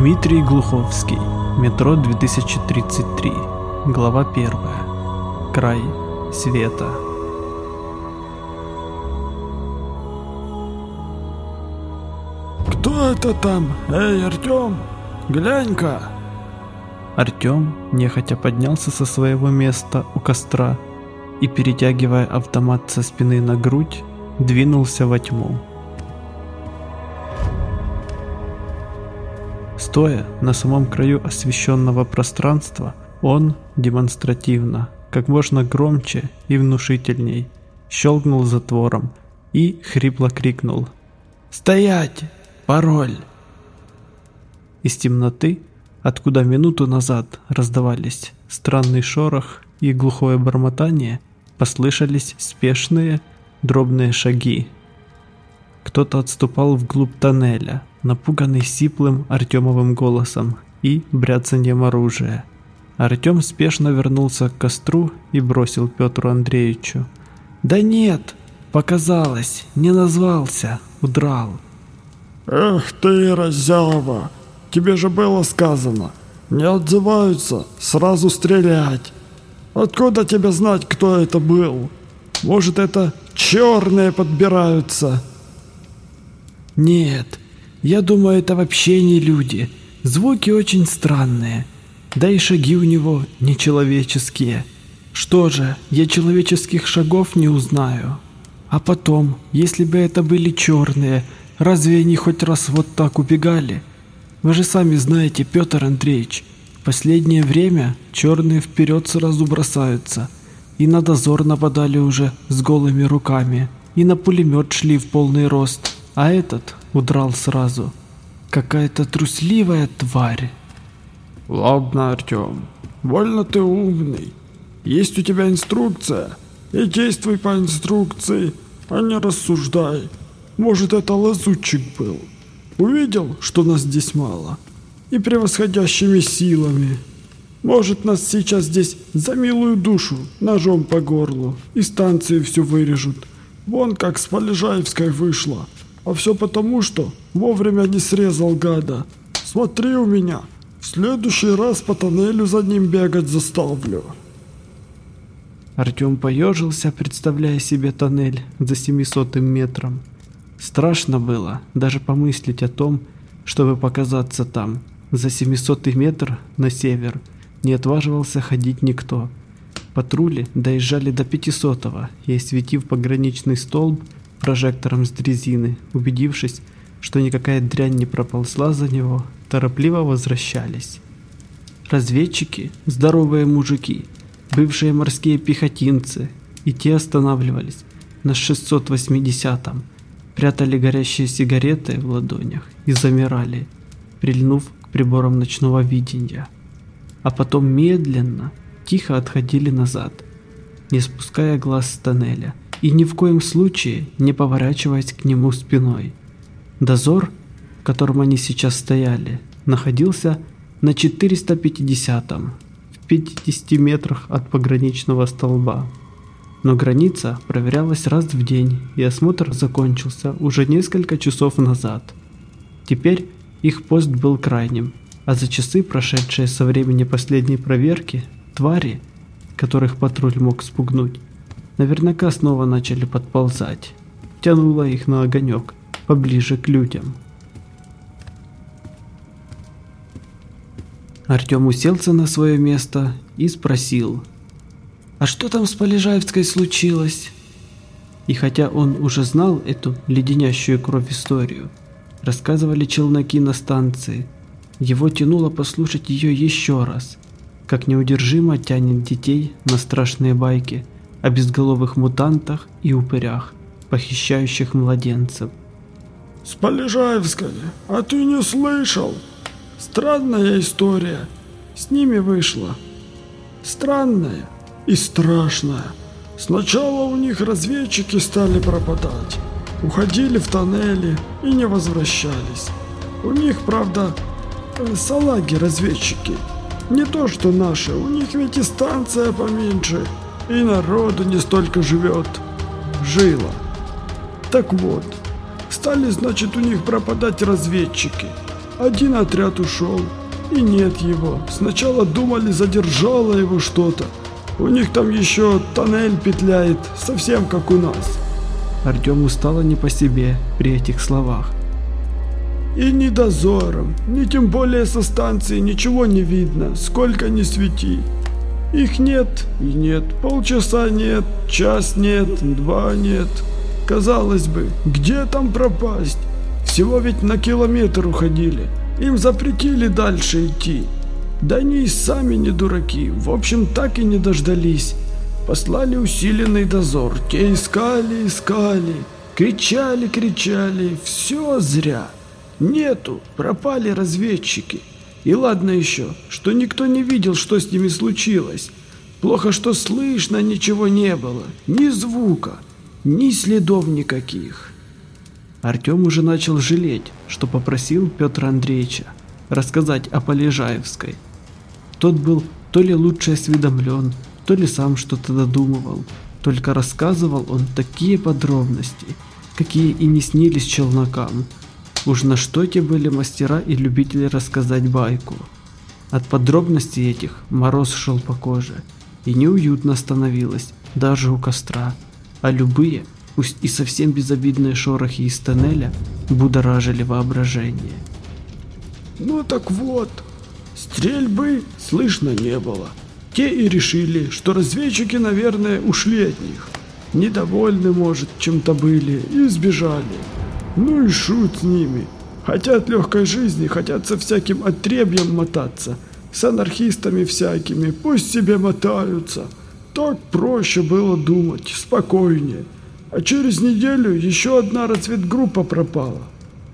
Дмитрий Глуховский. Метро 2033. Глава 1. Край света. «Кто это там? Эй, Артём, глянь-ка!» Артём нехотя поднялся со своего места у костра и, перетягивая автомат со спины на грудь, двинулся во тьму. Стоя на самом краю освещенного пространства, он демонстративно, как можно громче и внушительней, щелкнул затвором и хрипло крикнул «Стоять! Пароль!» Из темноты, откуда минуту назад раздавались странный шорох и глухое бормотание, послышались спешные, дробные шаги. Кто-то отступал вглубь тоннеля, напуганный сиплым Артемовым голосом и бряцаньем оружия. Артем спешно вернулся к костру и бросил Петру Андреевичу. «Да нет, показалось, не назвался, удрал». «Эх ты, разява! Тебе же было сказано, не отзываются, сразу стрелять. Откуда тебе знать, кто это был? Может, это черные подбираются?» «Нет, я думаю, это вообще не люди. Звуки очень странные. Да и шаги у него нечеловеческие. Что же, я человеческих шагов не узнаю. А потом, если бы это были черные, разве они хоть раз вот так убегали? Вы же сами знаете, Петр Андреевич, в последнее время черные вперед сразу бросаются. И на дозор нападали уже с голыми руками, и на пулемет шли в полный рост. А этот удрал сразу. Какая-то трусливая тварь. Ладно, Артем, больно ты умный. Есть у тебя инструкция. И действуй по инструкции, а не рассуждай. Может, это лазутчик был. Увидел, что нас здесь мало. И превосходящими силами. Может, нас сейчас здесь за милую душу ножом по горлу и станции все вырежут. Вон как с Полежаевской вышло. А все потому, что вовремя не срезал гада. Смотри у меня, в следующий раз по тоннелю за ним бегать заставлю. Артем поежился, представляя себе тоннель за 700 метром. Страшно было даже помыслить о том, чтобы показаться там. За 700 метр на север не отваживался ходить никто. Патрули доезжали до 500-го и, осветив пограничный столб, прожектором с дрезины, убедившись, что никакая дрянь не проползла за него, торопливо возвращались. Разведчики, здоровые мужики, бывшие морские пехотинцы, и те останавливались на 680-м, прятали горящие сигареты в ладонях и замирали, прильнув к приборам ночного видения. А потом медленно, тихо отходили назад, не спуская глаз с тоннеля – и ни в коем случае не поворачиваясь к нему спиной. Дозор, в котором они сейчас стояли, находился на 450-м, в 50 метрах от пограничного столба. Но граница проверялась раз в день, и осмотр закончился уже несколько часов назад. Теперь их пост был крайним, а за часы, прошедшие со времени последней проверки, твари, которых патруль мог спугнуть, наверняка снова начали подползать. Тянуло их на огонек, поближе к людям. Артем уселся на свое место и спросил, «А что там с Полежаевской случилось?» И хотя он уже знал эту леденящую кровь историю, рассказывали челноки на станции, его тянуло послушать ее еще раз, как неудержимо тянет детей на страшные байки – о безголовых мутантах и упырях, похищающих младенцев. «С Полежаевской, а ты не слышал? Странная история. С ними вышла. Странная и страшная. Сначала у них разведчики стали пропадать. Уходили в тоннели и не возвращались. У них, правда, э, салаги-разведчики. Не то что наши, у них ведь и станция поменьше, и народу не столько живет. Жило. Так вот, стали, значит, у них пропадать разведчики. Один отряд ушел, и нет его. Сначала думали, задержало его что-то. У них там еще тоннель петляет, совсем как у нас. Артему стало не по себе при этих словах. И ни дозором, ни тем более со станции ничего не видно, сколько ни свети. Их нет и нет, полчаса нет, час нет, два нет. Казалось бы, где там пропасть? Всего ведь на километр уходили. Им запретили дальше идти. Да они и сами не дураки, в общем так и не дождались. Послали усиленный дозор, те искали, искали, кричали, кричали, все зря. Нету, пропали разведчики. И ладно еще, что никто не видел, что с ними случилось. Плохо, что слышно ничего не было, ни звука, ни следов никаких. Артем уже начал жалеть, что попросил Петра Андреевича рассказать о Полежаевской. Тот был то ли лучше осведомлен, то ли сам что-то додумывал, только рассказывал он такие подробности, какие и не снились челнокам. Уж на что те были мастера и любители рассказать байку. От подробностей этих мороз шел по коже, и неуютно становилось, даже у костра, а любые, пусть и совсем безобидные шорохи из тоннеля, будоражили воображение. Ну так вот, стрельбы слышно не было. Те и решили, что разведчики, наверное, ушли от них. Недовольны, может, чем-то были и сбежали. Ну и шут с ними. Хотят легкой жизни, хотят со всяким отребьем мотаться. С анархистами всякими, пусть себе мотаются. Так проще было думать, спокойнее. А через неделю еще одна разведгруппа пропала.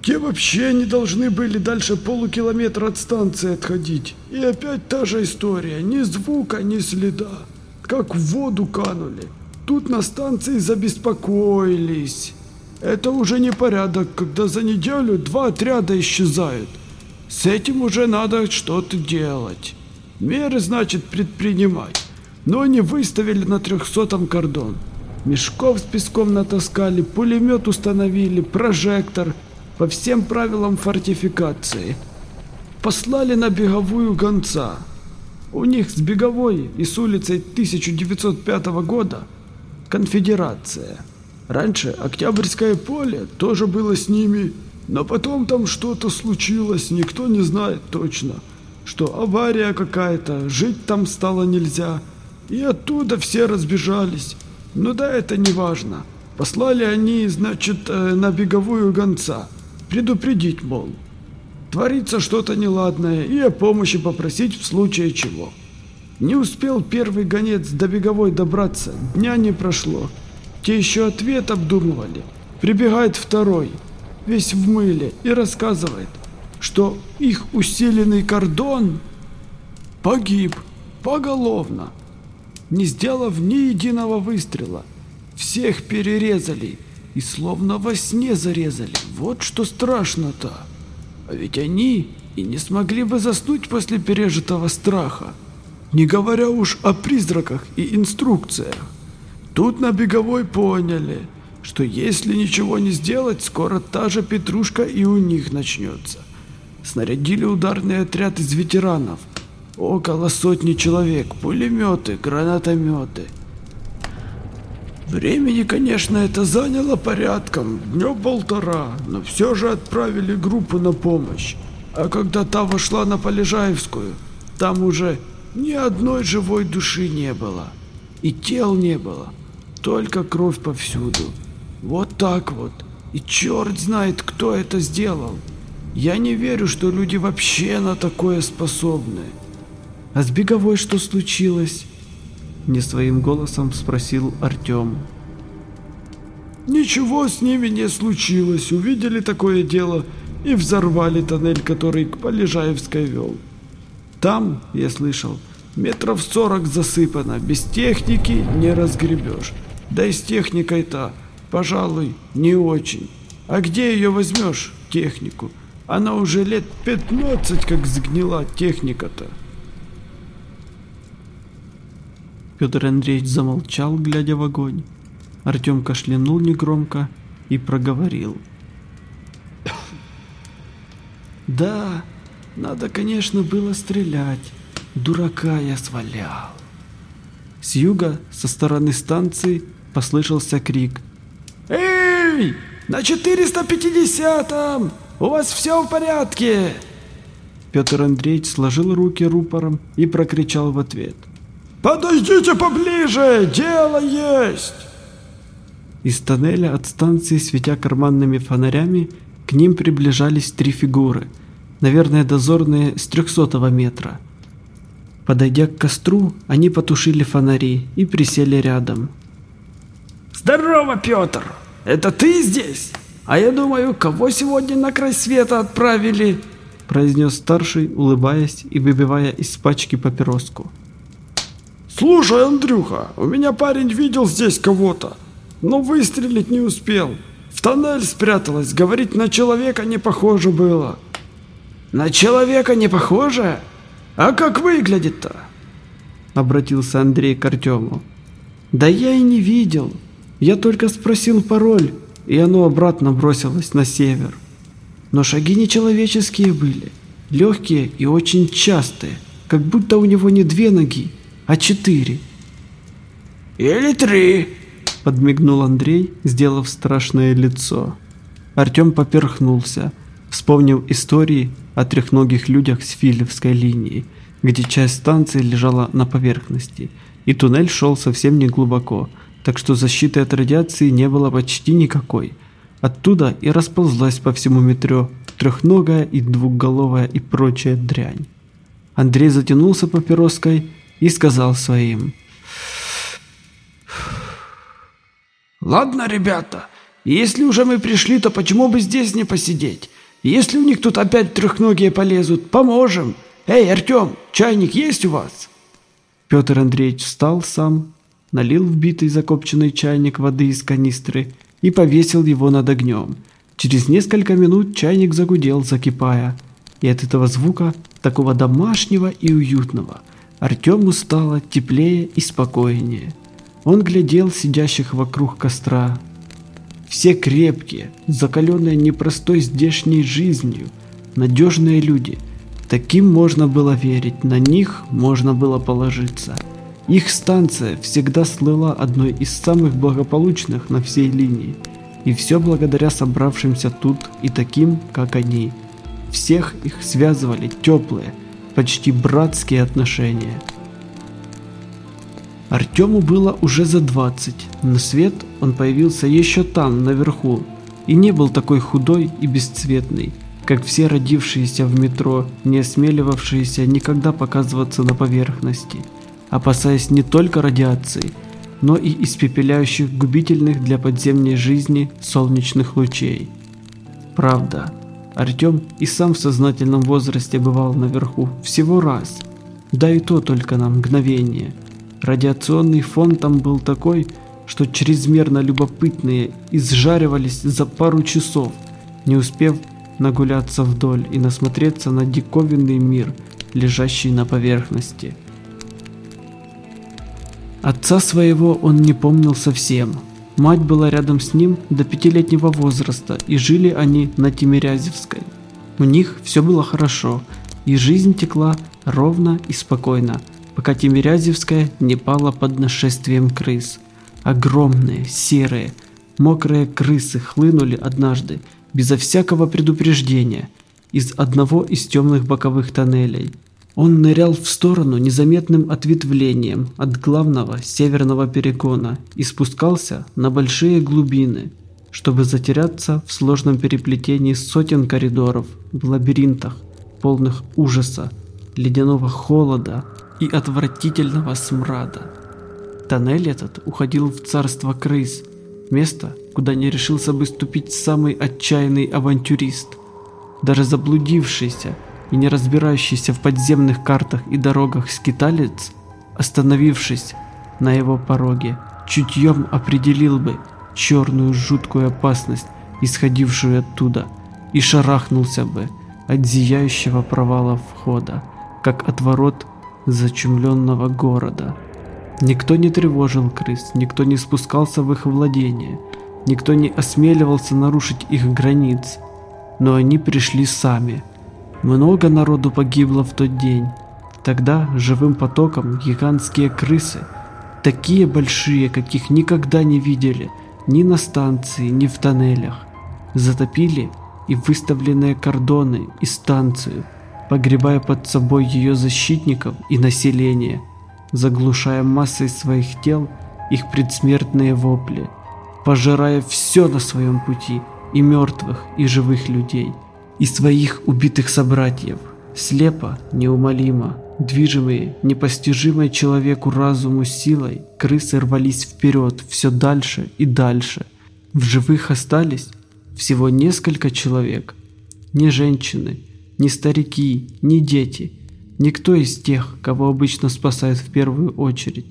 Те вообще не должны были дальше полукилометра от станции отходить. И опять та же история, ни звука, ни следа. Как в воду канули. Тут на станции забеспокоились. Это уже не порядок, когда за неделю два отряда исчезают. С этим уже надо что-то делать. Меры, значит, предпринимать. Но они выставили на трехсотом кордон. Мешков с песком натаскали, пулемет установили, прожектор. По всем правилам фортификации. Послали на беговую гонца. У них с беговой и с улицей 1905 года конфедерация. Раньше Октябрьское поле тоже было с ними, но потом там что-то случилось, никто не знает точно. Что авария какая-то, жить там стало нельзя. И оттуда все разбежались. Но да, это не важно. Послали они, значит, э, на беговую гонца. Предупредить, мол. Творится что-то неладное и о помощи попросить в случае чего. Не успел первый гонец до беговой добраться, дня не прошло. Те еще ответ обдумывали. Прибегает второй, весь в мыле, и рассказывает, что их усиленный кордон погиб поголовно, не сделав ни единого выстрела. Всех перерезали и словно во сне зарезали. Вот что страшно-то. А ведь они и не смогли бы заснуть после пережитого страха. Не говоря уж о призраках и инструкциях. Тут на беговой поняли, что если ничего не сделать, скоро та же петрушка и у них начнется. Снарядили ударный отряд из ветеранов. Около сотни человек, пулеметы, гранатометы. Времени, конечно, это заняло порядком, дня полтора, но все же отправили группу на помощь. А когда та вошла на Полежаевскую, там уже ни одной живой души не было. И тел не было. Только кровь повсюду. Вот так вот. И черт знает, кто это сделал. Я не верю, что люди вообще на такое способны. А с беговой что случилось? Не своим голосом спросил Артем. Ничего с ними не случилось. Увидели такое дело и взорвали тоннель, который к Полежаевской вел. Там, я слышал, метров сорок засыпано, без техники не разгребешь. Да и с техникой-то, пожалуй, не очень. А где ее возьмешь, технику? Она уже лет 15 как сгнила техника-то. Петр Андреевич замолчал, глядя в огонь. Артем кашлянул негромко и проговорил. Да, надо, конечно, было стрелять. Дурака я свалял. С юга, со стороны станции, послышался крик. «Эй, на 450-м! У вас все в порядке?» Петр Андреевич сложил руки рупором и прокричал в ответ. «Подойдите поближе, дело есть!» Из тоннеля от станции, светя карманными фонарями, к ним приближались три фигуры, наверное, дозорные с 300 метра. Подойдя к костру, они потушили фонари и присели рядом. «Здорово, Петр! Это ты здесь? А я думаю, кого сегодня на край света отправили?» произнес старший, улыбаясь и выбивая из пачки папироску. «Слушай, Андрюха, у меня парень видел здесь кого-то, но выстрелить не успел. В тоннель спряталась, говорит, на человека не похоже было». «На человека не похоже? А как выглядит-то?» Обратился Андрей к Артему. «Да я и не видел. Я только спросил пароль, и оно обратно бросилось на север. Но шаги нечеловеческие были, легкие и очень частые, как будто у него не две ноги, а четыре. «Или три», — подмигнул Андрей, сделав страшное лицо. Артем поперхнулся, вспомнив истории о трехногих людях с Филевской линии, где часть станции лежала на поверхности, и туннель шел совсем не глубоко, так что защиты от радиации не было почти никакой. Оттуда и расползлась по всему метро трехногая и двухголовая и прочая дрянь. Андрей затянулся папироской и сказал своим. «Ладно, ребята, если уже мы пришли, то почему бы здесь не посидеть? Если у них тут опять трехногие полезут, поможем. Эй, Артем, чайник есть у вас?» Петр Андреевич встал сам, налил в битый закопченный чайник воды из канистры и повесил его над огнем. Через несколько минут чайник загудел, закипая. И от этого звука, такого домашнего и уютного, Артему стало теплее и спокойнее. Он глядел сидящих вокруг костра. Все крепкие, закаленные непростой здешней жизнью, надежные люди. Таким можно было верить, на них можно было положиться. Их станция всегда слыла одной из самых благополучных на всей линии. И все благодаря собравшимся тут и таким, как они. Всех их связывали теплые, почти братские отношения. Артему было уже за 20. На свет он появился еще там, наверху, и не был такой худой и бесцветный, как все родившиеся в метро, не осмеливавшиеся никогда показываться на поверхности – опасаясь не только радиации, но и испепеляющих губительных для подземной жизни солнечных лучей. Правда, Артем и сам в сознательном возрасте бывал наверху всего раз, да и то только на мгновение. Радиационный фон там был такой, что чрезмерно любопытные изжаривались за пару часов, не успев нагуляться вдоль и насмотреться на диковинный мир, лежащий на поверхности. Отца своего он не помнил совсем. Мать была рядом с ним до пятилетнего возраста, и жили они на Тимирязевской. У них все было хорошо, и жизнь текла ровно и спокойно, пока Тимирязевская не пала под нашествием крыс. Огромные, серые, мокрые крысы хлынули однажды, безо всякого предупреждения, из одного из темных боковых тоннелей – он нырял в сторону незаметным ответвлением от главного северного перекона и спускался на большие глубины, чтобы затеряться в сложном переплетении сотен коридоров, в лабиринтах, полных ужаса, ледяного холода и отвратительного смрада. Тоннель этот уходил в царство крыс, место, куда не решился бы ступить самый отчаянный авантюрист. Даже заблудившийся и не разбирающийся в подземных картах и дорогах скиталец, остановившись на его пороге, чутьем определил бы черную жуткую опасность, исходившую оттуда, и шарахнулся бы от зияющего провала входа, как от ворот зачумленного города. Никто не тревожил крыс, никто не спускался в их владение, никто не осмеливался нарушить их границ, но они пришли сами – Много народу погибло в тот день. Тогда живым потоком гигантские крысы, такие большие, каких никогда не видели ни на станции, ни в тоннелях, затопили и выставленные кордоны и станцию, погребая под собой ее защитников и население, заглушая массой своих тел их предсмертные вопли, пожирая все на своем пути, и мертвых, и живых людей, и своих убитых собратьев, слепо, неумолимо, движимые непостижимой человеку разуму силой, крысы рвались вперед все дальше и дальше. В живых остались всего несколько человек. Ни женщины, ни старики, ни дети. Никто из тех, кого обычно спасают в первую очередь.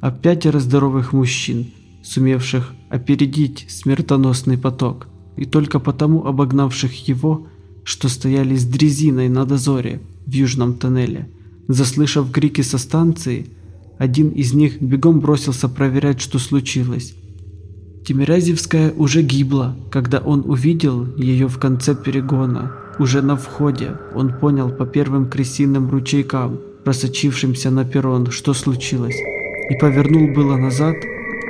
А пятеро здоровых мужчин, сумевших опередить смертоносный поток. И только потому обогнавших его, что стояли с дрезиной на дозоре в южном тоннеле. Заслышав крики со станции, один из них бегом бросился проверять, что случилось. Тимирязевская уже гибла, когда он увидел ее в конце перегона. Уже на входе он понял по первым крысиным ручейкам, просочившимся на перрон, что случилось, и повернул было назад,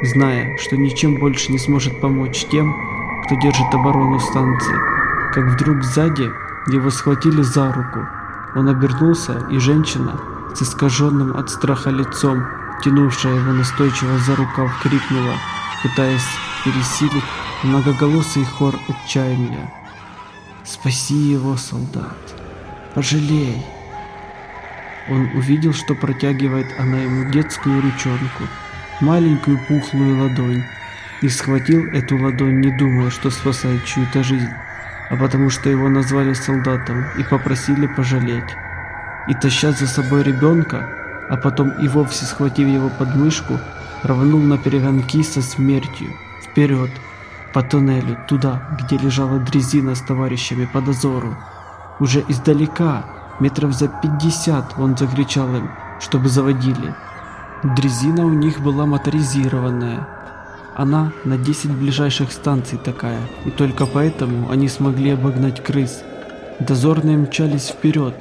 зная, что ничем больше не сможет помочь тем, кто держит оборону станции, как вдруг сзади его схватили за руку. Он обернулся, и женщина с искаженным от страха лицом, тянувшая его настойчиво за рукав, крикнула – пытаясь пересилить многоголосый хор отчаяния. «Спаси его, солдат! Пожалей!» Он увидел, что протягивает она ему детскую ручонку, маленькую пухлую ладонь, и схватил эту ладонь, не думая, что спасает чью-то жизнь, а потому что его назвали солдатом и попросили пожалеть. И таща за собой ребенка, а потом и вовсе схватив его под мышку, рванул на перегонки со смертью, вперед, по туннелю, туда, где лежала дрезина с товарищами по дозору. Уже издалека, метров за пятьдесят, он закричал им, чтобы заводили. Дрезина у них была моторизированная. Она на 10 ближайших станций такая, и только поэтому они смогли обогнать крыс. Дозорные мчались вперед,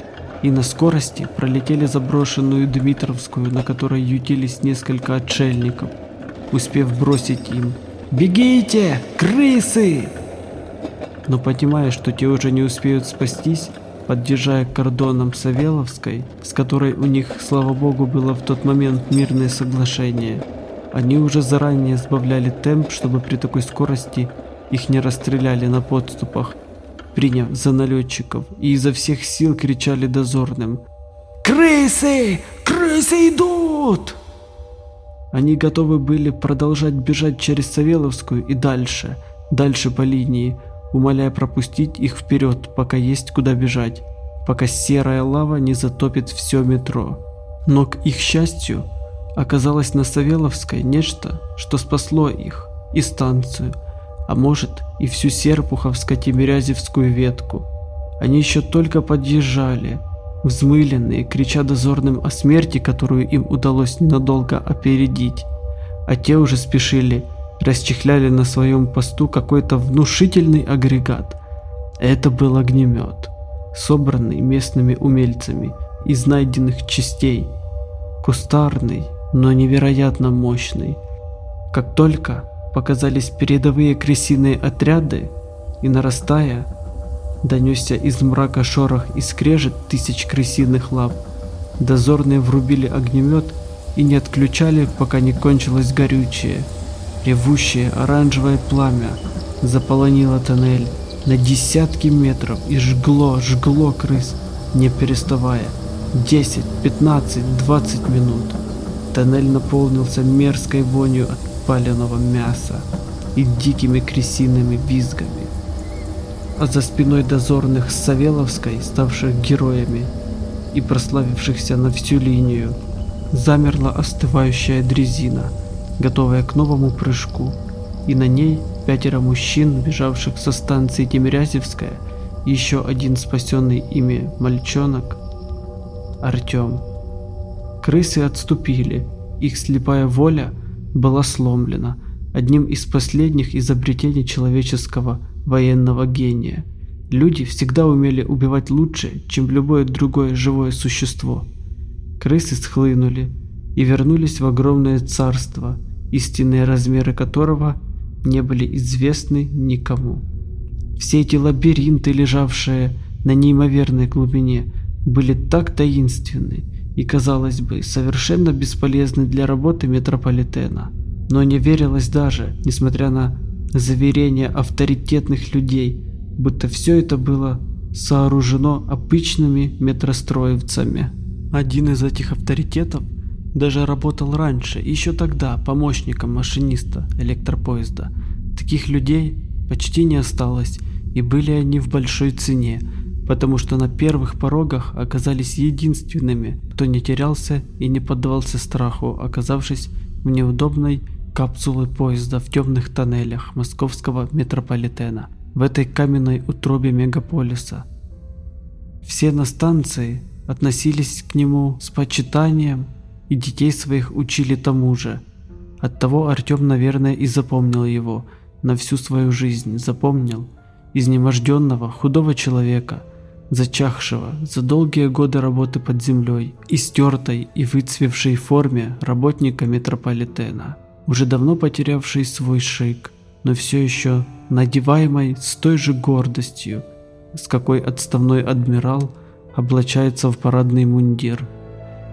и на скорости пролетели заброшенную Дмитровскую, на которой ютились несколько отшельников, успев бросить им «Бегите! Крысы!» Но понимая, что те уже не успеют спастись, подъезжая к Савеловской, с которой у них, слава богу, было в тот момент мирное соглашение, они уже заранее сбавляли темп, чтобы при такой скорости их не расстреляли на подступах приняв за налетчиков, и изо всех сил кричали дозорным «Крысы! Крысы идут!» Они готовы были продолжать бежать через Савеловскую и дальше, дальше по линии, умоляя пропустить их вперед, пока есть куда бежать, пока серая лава не затопит все метро. Но к их счастью, оказалось на Савеловской нечто, что спасло их и станцию, а может и всю Серпуховско-Тимирязевскую ветку. Они еще только подъезжали, взмыленные, крича дозорным о смерти, которую им удалось ненадолго опередить. А те уже спешили, расчехляли на своем посту какой-то внушительный агрегат. Это был огнемет, собранный местными умельцами из найденных частей. Кустарный, но невероятно мощный. Как только показались передовые крысиные отряды, и нарастая, донесся из мрака шорох и скрежет тысяч крысиных лап. Дозорные врубили огнемет и не отключали, пока не кончилось горючее. Ревущее оранжевое пламя заполонило тоннель на десятки метров и жгло, жгло крыс, не переставая. 10, 15, 20 минут. Тоннель наполнился мерзкой вонью от паленого мяса и дикими крысиными визгами. А за спиной дозорных с Савеловской, ставших героями и прославившихся на всю линию, замерла остывающая дрезина, готовая к новому прыжку, и на ней пятеро мужчин, бежавших со станции Тимирязевская, еще один спасенный ими мальчонок, Артем. Крысы отступили, их слепая воля – была сломлена одним из последних изобретений человеческого военного гения. Люди всегда умели убивать лучше, чем любое другое живое существо. Крысы схлынули и вернулись в огромное царство, истинные размеры которого не были известны никому. Все эти лабиринты, лежавшие на неимоверной глубине, были так таинственны и, казалось бы, совершенно бесполезны для работы метрополитена. Но не верилось даже, несмотря на заверения авторитетных людей, будто все это было сооружено обычными метростроевцами. Один из этих авторитетов даже работал раньше, еще тогда, помощником машиниста электропоезда. Таких людей почти не осталось, и были они в большой цене, потому что на первых порогах оказались единственными, кто не терялся и не поддавался страху, оказавшись в неудобной капсуле поезда в темных тоннелях московского метрополитена, в этой каменной утробе мегаполиса. Все на станции относились к нему с почитанием и детей своих учили тому же. Оттого Артем, наверное, и запомнил его на всю свою жизнь, запомнил изнеможденного, худого человека, зачахшего за долгие годы работы под землей, истертой и выцвевшей форме работника метрополитена, уже давно потерявший свой шик, но все еще надеваемой с той же гордостью, с какой отставной адмирал облачается в парадный мундир.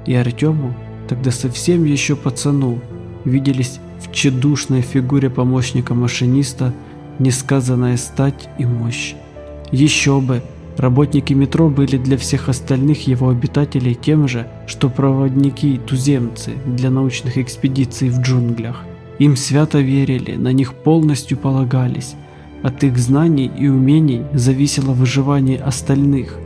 И Артему, тогда совсем еще пацану, виделись в тщедушной фигуре помощника машиниста несказанная стать и мощь. Еще бы, работники метро были для всех остальных его обитателей тем же, что проводники-туземцы для научных экспедиций в джунглях. Им свято верили, на них полностью полагались. От их знаний и умений зависело выживание остальных.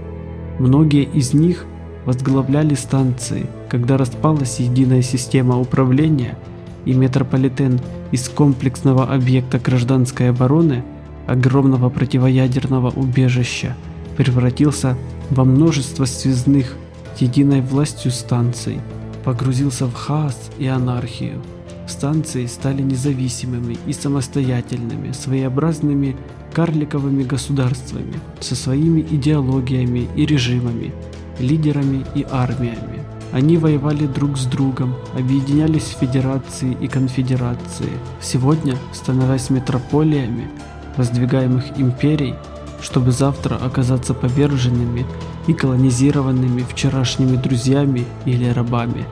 Многие из них возглавляли станции, когда распалась единая система управления – и метрополитен из комплексного объекта гражданской обороны, огромного противоядерного убежища, превратился во множество связных единой властью станций, погрузился в хаос и анархию. Станции стали независимыми и самостоятельными, своеобразными карликовыми государствами со своими идеологиями и режимами, лидерами и армиями. Они воевали друг с другом, объединялись в федерации и конфедерации. Сегодня, становясь метрополиями воздвигаемых империй, чтобы завтра оказаться поверженными и колонизированными вчерашними друзьями или рабами.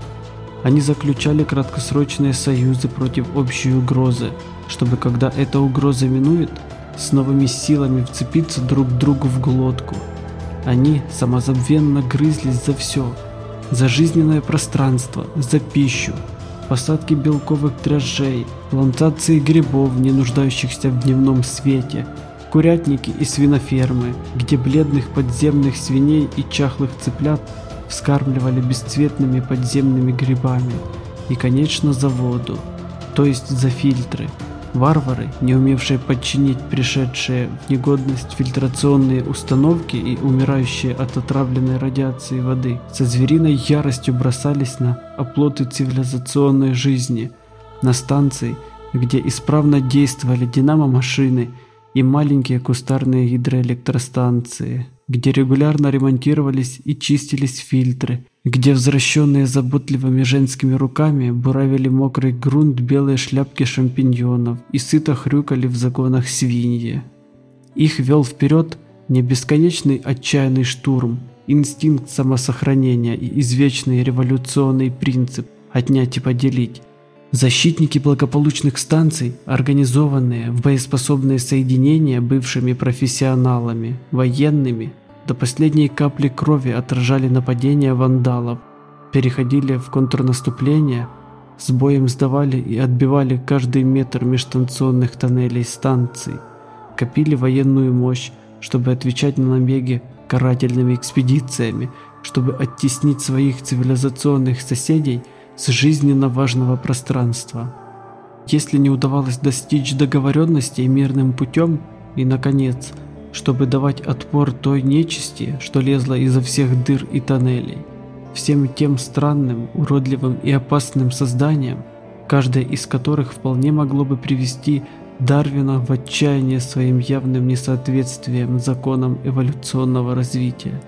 Они заключали краткосрочные союзы против общей угрозы, чтобы когда эта угроза минует, с новыми силами вцепиться друг другу в глотку. Они самозабвенно грызлись за все, за жизненное пространство, за пищу, посадки белковых дрожжей, плантации грибов, не нуждающихся в дневном свете, курятники и свинофермы, где бледных подземных свиней и чахлых цыплят вскармливали бесцветными подземными грибами, и, конечно, за воду, то есть за фильтры, Варвары, не умевшие подчинить пришедшие в негодность фильтрационные установки и умирающие от отравленной радиации воды, со звериной яростью бросались на оплоты цивилизационной жизни, на станции, где исправно действовали динамо-машины и маленькие кустарные гидроэлектростанции, где регулярно ремонтировались и чистились фильтры, где возвращенные заботливыми женскими руками буравили мокрый грунт белые шляпки шампиньонов и сыто хрюкали в загонах свиньи. Их вел вперед не бесконечный отчаянный штурм, инстинкт самосохранения и извечный революционный принцип «отнять и поделить». Защитники благополучных станций, организованные в боеспособные соединения бывшими профессионалами, военными, до последней капли крови отражали нападения вандалов, переходили в контрнаступление, с боем сдавали и отбивали каждый метр межстанционных тоннелей станций, копили военную мощь, чтобы отвечать на набеги карательными экспедициями, чтобы оттеснить своих цивилизационных соседей с жизненно важного пространства. Если не удавалось достичь договоренности мирным путем, и, наконец, чтобы давать отпор той нечисти, что лезла изо всех дыр и тоннелей. Всем тем странным, уродливым и опасным созданиям, каждое из которых вполне могло бы привести Дарвина в отчаянии своим явным несоответствием законам эволюционного развития.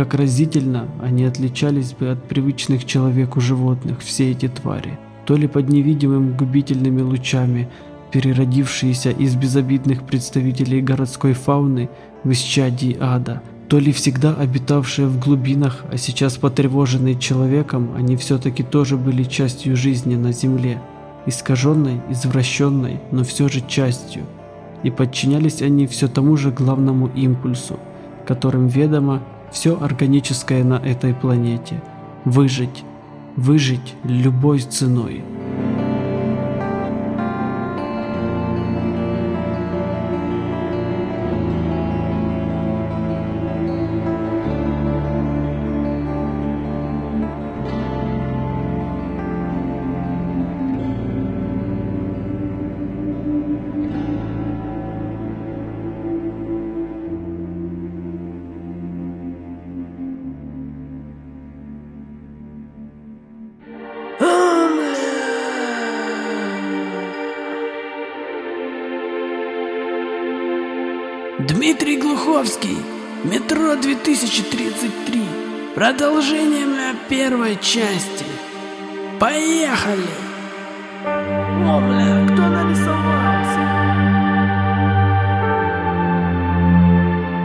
Как разительно они отличались бы от привычных человеку животных все эти твари, то ли под невидимым губительными лучами, переродившиеся из безобидных представителей городской фауны в исчадии ада, то ли всегда обитавшие в глубинах, а сейчас потревоженные человеком, они все-таки тоже были частью жизни на Земле, искаженной, извращенной, но все же частью. И подчинялись они все тому же главному импульсу, которым ведомо все органическое на этой планете. Выжить. Выжить любой ценой. 2033. Продолжение первой части. Поехали! О, бля, кто нарисовался?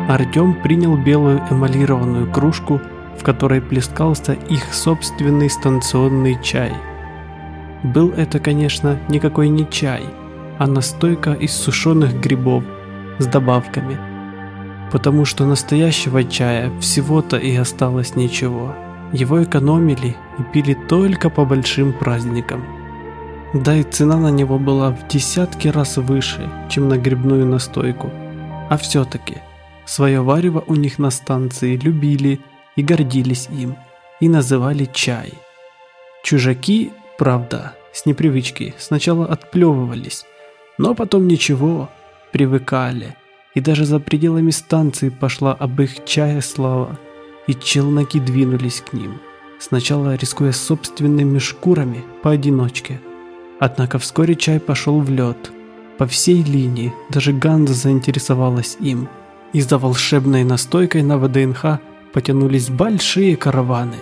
Артем принял белую эмалированную кружку, в которой плескался их собственный станционный чай. Был это, конечно, никакой не чай, а настойка из сушеных грибов с добавками, потому что настоящего чая всего-то и осталось ничего. Его экономили и пили только по большим праздникам. Да и цена на него была в десятки раз выше, чем на грибную настойку. А все-таки, свое варево у них на станции любили и гордились им, и называли чай. Чужаки, правда, с непривычки сначала отплевывались, но потом ничего, привыкали, и даже за пределами станции пошла об их чае слава, и челноки двинулись к ним, сначала рискуя собственными шкурами поодиночке. Однако вскоре чай пошел в лед. По всей линии даже Ганза заинтересовалась им, и за волшебной настойкой на ВДНХ потянулись большие караваны.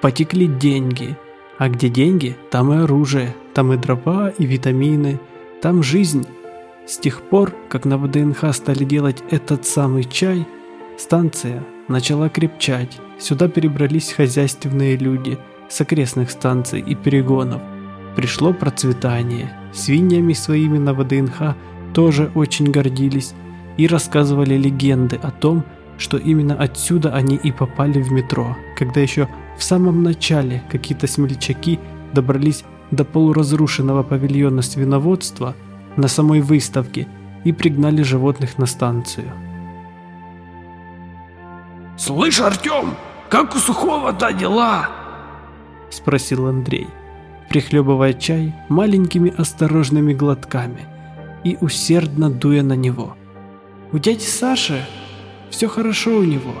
Потекли деньги, а где деньги, там и оружие, там и дрова, и витамины, там жизнь с тех пор, как на ВДНХ стали делать этот самый чай, станция начала крепчать. Сюда перебрались хозяйственные люди с окрестных станций и перегонов. Пришло процветание. Свиньями своими на ВДНХ тоже очень гордились и рассказывали легенды о том, что именно отсюда они и попали в метро, когда еще в самом начале какие-то смельчаки добрались до полуразрушенного павильона свиноводства – на самой выставке и пригнали животных на станцию. «Слышь, Артем, как у Сухого-то дела?» – спросил Андрей, прихлебывая чай маленькими осторожными глотками и усердно дуя на него. «У дяди Саши все хорошо у него.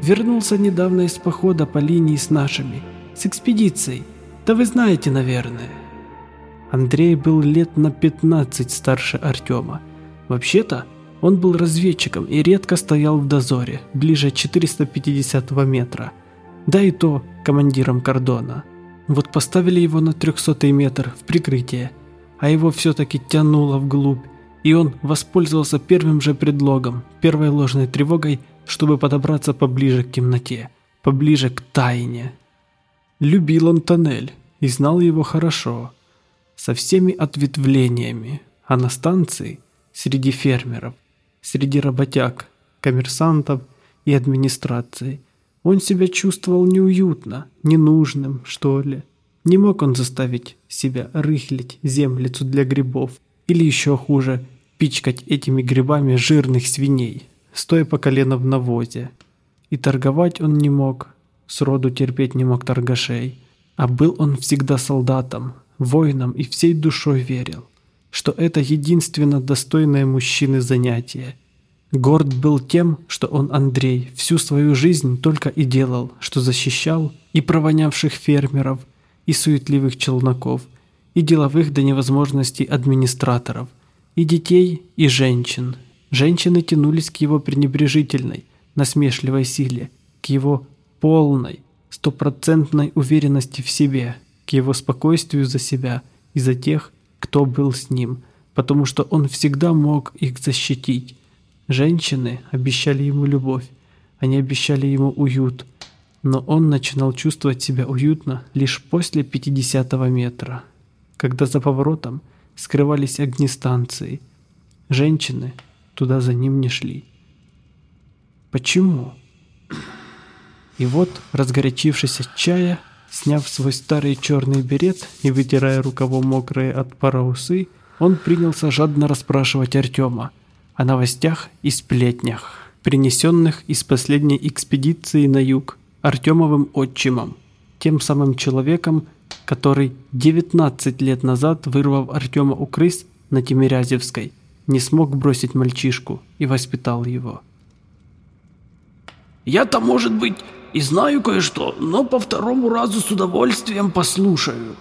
Вернулся недавно из похода по линии с нашими, с экспедицией. Да вы знаете, наверное». Андрей был лет на 15 старше Артема. Вообще-то, он был разведчиком и редко стоял в дозоре, ближе 450 метра. Да и то командиром кордона. Вот поставили его на 300 метр в прикрытие, а его все-таки тянуло вглубь, и он воспользовался первым же предлогом, первой ложной тревогой, чтобы подобраться поближе к темноте, поближе к тайне. Любил он тоннель и знал его хорошо со всеми ответвлениями, а на станции среди фермеров, среди работяг, коммерсантов и администрации он себя чувствовал неуютно, ненужным, что ли. Не мог он заставить себя рыхлить землицу для грибов или еще хуже, пичкать этими грибами жирных свиней, стоя по колено в навозе. И торговать он не мог, сроду терпеть не мог торгашей. А был он всегда солдатом, воином и всей душой верил, что это единственно достойное мужчины занятие. Горд был тем, что он, Андрей, всю свою жизнь только и делал, что защищал и провонявших фермеров, и суетливых челноков, и деловых до невозможности администраторов, И детей, и женщин. Женщины тянулись к его пренебрежительной, насмешливой силе, к его полной, стопроцентной уверенности в себе, к его спокойствию за себя и за тех, кто был с ним, потому что он всегда мог их защитить. Женщины обещали ему любовь, они обещали ему уют, но он начинал чувствовать себя уютно лишь после 50 метра, когда за поворотом скрывались огни станции. Женщины туда за ним не шли. Почему? И вот, разгорячившись от чая, сняв свой старый черный берет и вытирая рукавом мокрые от пара усы, он принялся жадно расспрашивать Артема о новостях и сплетнях, принесенных из последней экспедиции на юг Артемовым отчимом, тем самым человеком, который 19 лет назад, вырвав Артема у крыс на Тимирязевской, не смог бросить мальчишку и воспитал его. Я-то, может быть, и знаю кое-что, но по второму разу с удовольствием послушаю.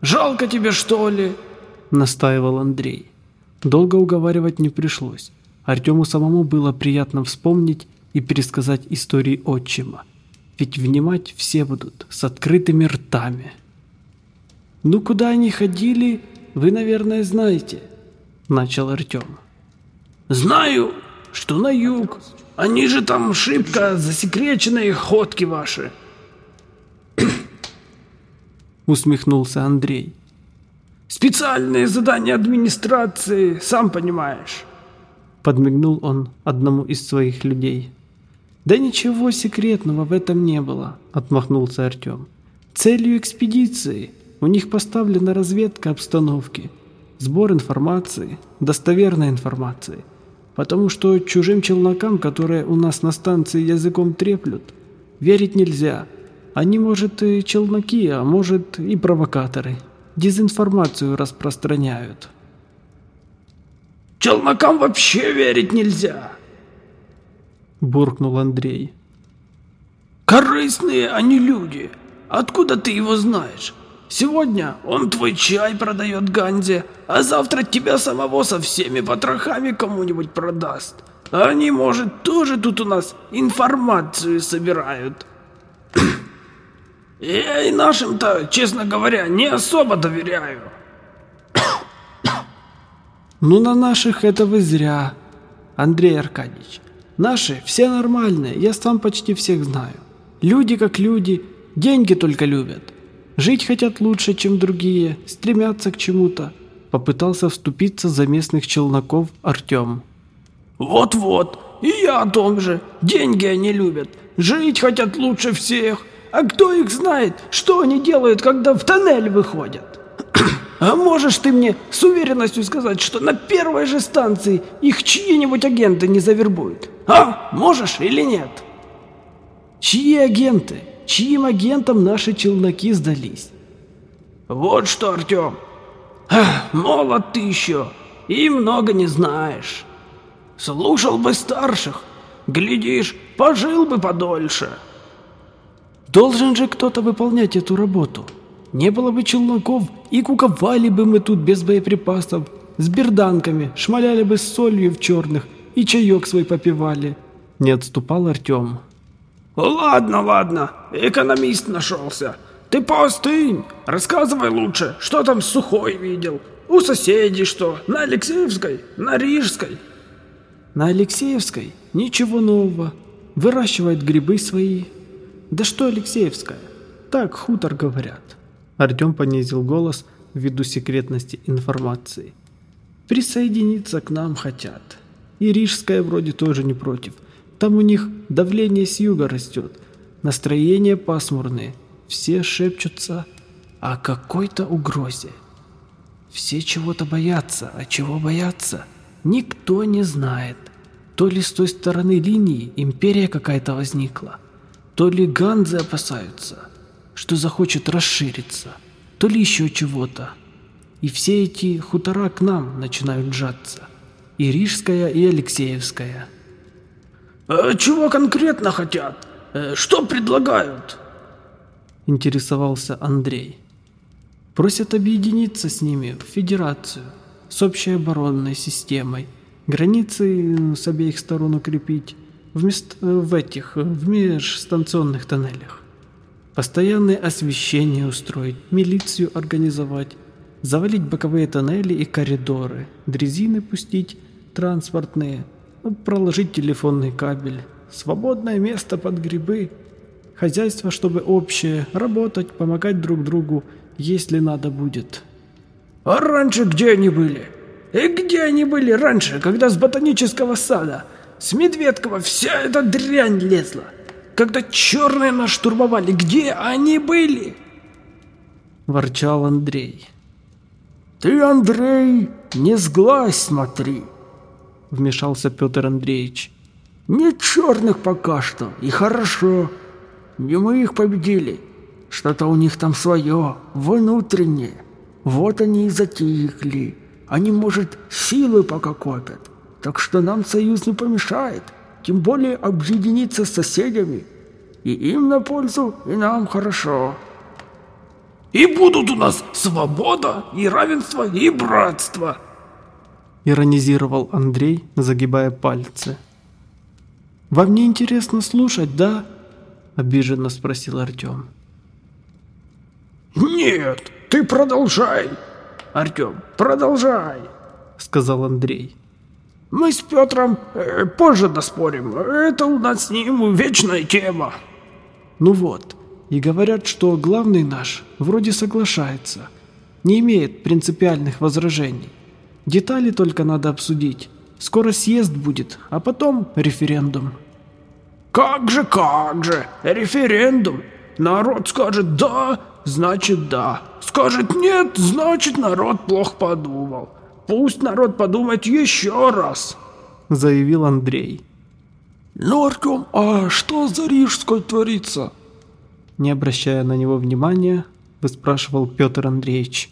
Жалко тебе, что ли? Настаивал Андрей. Долго уговаривать не пришлось. Артему самому было приятно вспомнить и пересказать истории отчима. Ведь внимать все будут с открытыми ртами. «Ну, куда они ходили, вы, наверное, знаете», — начал Артем. «Знаю, что на юг. Они же там шибко засекреченные ходки ваши». Усмехнулся Андрей. «Специальные задания администрации, сам понимаешь». Подмигнул он одному из своих людей. «Да ничего секретного в этом не было», — отмахнулся Артем. «Целью экспедиции у них поставлена разведка обстановки, сбор информации, достоверной информации. Потому что чужим челнокам, которые у нас на станции языком треплют, верить нельзя. Они, может, и челноки, а может, и провокаторы. Дезинформацию распространяют». «Челнокам вообще верить нельзя!» буркнул Андрей. «Корыстные они люди. Откуда ты его знаешь? Сегодня он твой чай продает Ганзе, а завтра тебя самого со всеми потрохами кому-нибудь продаст. Они, может, тоже тут у нас информацию собирают. Я и нашим-то, честно говоря, не особо доверяю. Ну, на наших это вы зря, Андрей Аркадьевич. Наши все нормальные, я сам почти всех знаю. Люди как люди, деньги только любят. Жить хотят лучше, чем другие, стремятся к чему-то. Попытался вступиться за местных челноков Артем. Вот-вот, и я о том же. Деньги они любят, жить хотят лучше всех. А кто их знает, что они делают, когда в тоннель выходят? А можешь ты мне с уверенностью сказать, что на первой же станции их чьи-нибудь агенты не завербуют? А, можешь или нет? Чьи агенты? Чьим агентам наши челноки сдались? Вот что, Артем. Ах, молод ты еще и много не знаешь. Слушал бы старших, глядишь, пожил бы подольше. Должен же кто-то выполнять эту работу. Не было бы челноков, и куковали бы мы тут без боеприпасов, с берданками, шмаляли бы солью в черных и чаек свой попивали. Не отступал Артем. Ладно, ладно, экономист нашелся. Ты поостынь, рассказывай лучше, что там Сухой видел. У соседей что, на Алексеевской, на Рижской? На Алексеевской ничего нового. Выращивает грибы свои. Да что Алексеевская? Так хутор говорят. Артем понизил голос ввиду секретности информации. «Присоединиться к нам хотят. И Рижская вроде тоже не против. Там у них давление с юга растет, настроение пасмурные. Все шепчутся о какой-то угрозе. Все чего-то боятся, а чего боятся, никто не знает. То ли с той стороны линии империя какая-то возникла, то ли ганзы опасаются, что захочет расшириться, то ли еще чего-то. И все эти хутора к нам начинают сжаться. И Рижская, и Алексеевская. А чего конкретно хотят? Э, что предлагают? Интересовался Андрей. Просят объединиться с ними в федерацию. с общей оборонной системой. Границы э, с обеих сторон укрепить вместо, э, в этих, в межстанционных тоннелях. Постоянное освещение устроить, милицию организовать, завалить боковые тоннели и коридоры, дрезины пустить, транспортные, проложить телефонный кабель, свободное место под грибы, хозяйство, чтобы общее, работать, помогать друг другу, если надо будет. А раньше где они были? И где они были раньше, когда с ботанического сада, с Медведкова вся эта дрянь лезла? Когда черные нас штурмовали, где они были? Ворчал Андрей. Ты, Андрей, не сглазь смотри, вмешался Петр Андреевич. Не черных пока что, и хорошо. Не мы их победили. Что-то у них там свое, внутреннее. Вот они и затихли. Они, может, силы пока копят. Так что нам союз не помешает. Тем более объединиться с соседями. И им на пользу, и нам хорошо. И будут у нас свобода, и равенство, и братство. Иронизировал Андрей, загибая пальцы. «Вам не интересно слушать, да?» Обиженно спросил Артем. «Нет, ты продолжай, Артем, продолжай», сказал Андрей. «Мы с Петром э, позже доспорим, это у нас с ним вечная тема». «Ну вот, и говорят, что главный наш вроде соглашается, не имеет принципиальных возражений. Детали только надо обсудить. Скоро съезд будет, а потом референдум». «Как же, как же, референдум. Народ скажет «да», значит «да». Скажет «нет», значит народ плохо подумал. Пусть народ подумает еще раз», — заявил Андрей. «Ну, Артем, а что за Рижской творится?» Не обращая на него внимания, выспрашивал Петр Андреевич.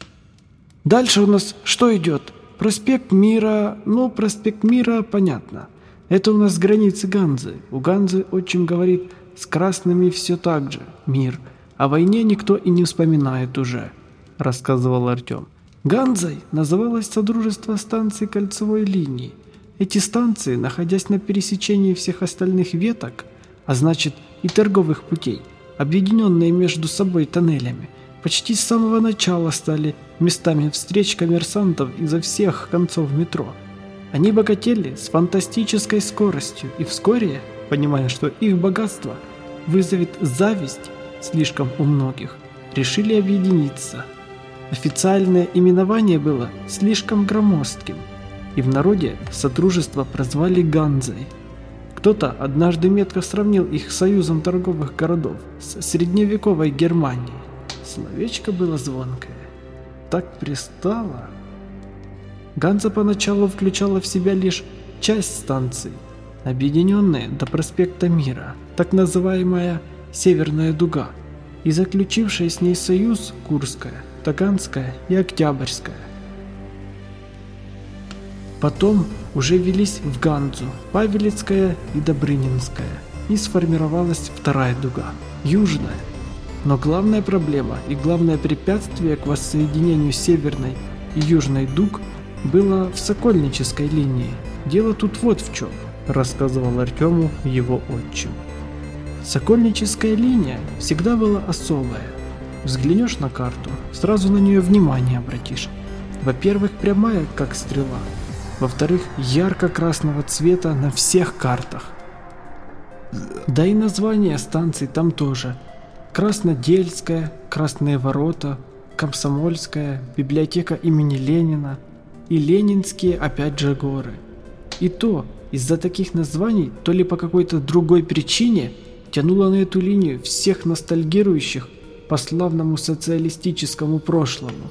«Дальше у нас что идет? Проспект Мира... Ну, проспект Мира, понятно. Это у нас границы Ганзы. У Ганзы отчим говорит, с красными все так же, мир. О войне никто и не вспоминает уже, рассказывал Артем. Ганзой называлось Содружество станций кольцевой линии. Эти станции, находясь на пересечении всех остальных веток, а значит и торговых путей, объединенные между собой тоннелями, почти с самого начала стали местами встреч коммерсантов изо всех концов метро. Они богатели с фантастической скоростью и вскоре, понимая, что их богатство вызовет зависть слишком у многих, решили объединиться. Официальное именование было слишком громоздким, и в народе Содружество прозвали Ганзой. Кто-то однажды метко сравнил их союзом торговых городов с средневековой Германией. Словечко было звонкое. Так пристало. Ганза поначалу включала в себя лишь часть станций, объединенные до проспекта Мира, так называемая Северная Дуга, и заключившая с ней союз Курская, Таганская и Октябрьская. Потом уже велись в Ганзу, Павелецкая и Добрынинская, и сформировалась вторая дуга, Южная. Но главная проблема и главное препятствие к воссоединению Северной и Южной дуг – было в Сокольнической линии. Дело тут вот в чем, рассказывал Артему его отчим. Сокольническая линия всегда была особая. Взглянешь на карту, сразу на нее внимание обратишь. Во-первых, прямая, как стрела. Во-вторых, ярко-красного цвета на всех картах. Да и название станций там тоже. Краснодельская, Красные ворота, Комсомольская, библиотека имени Ленина – и ленинские опять же горы. И то из-за таких названий, то ли по какой-то другой причине, тянуло на эту линию всех ностальгирующих по славному социалистическому прошлому.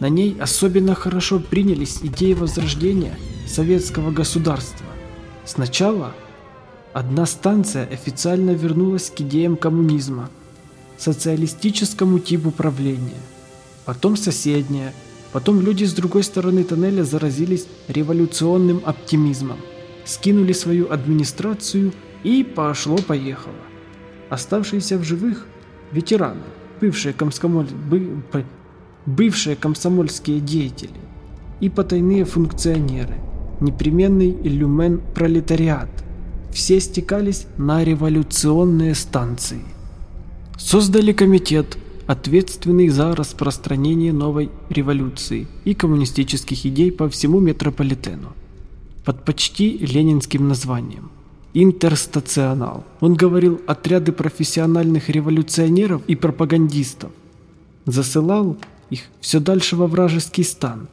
На ней особенно хорошо принялись идеи возрождения советского государства. Сначала одна станция официально вернулась к идеям коммунизма, социалистическому типу правления, потом соседняя – Потом люди с другой стороны тоннеля заразились революционным оптимизмом, скинули свою администрацию и пошло-поехало. Оставшиеся в живых ветераны, бывшие, комсомоль... бы... бывшие комсомольские деятели, и потайные функционеры, непременный люмен-пролетариат. Все стекались на революционные станции. Создали комитет, ответственный за распространение новой революции и коммунистических идей по всему метрополитену. Под почти ленинским названием «Интерстационал». Он говорил отряды профессиональных революционеров и пропагандистов. Засылал их все дальше во вражеский стан.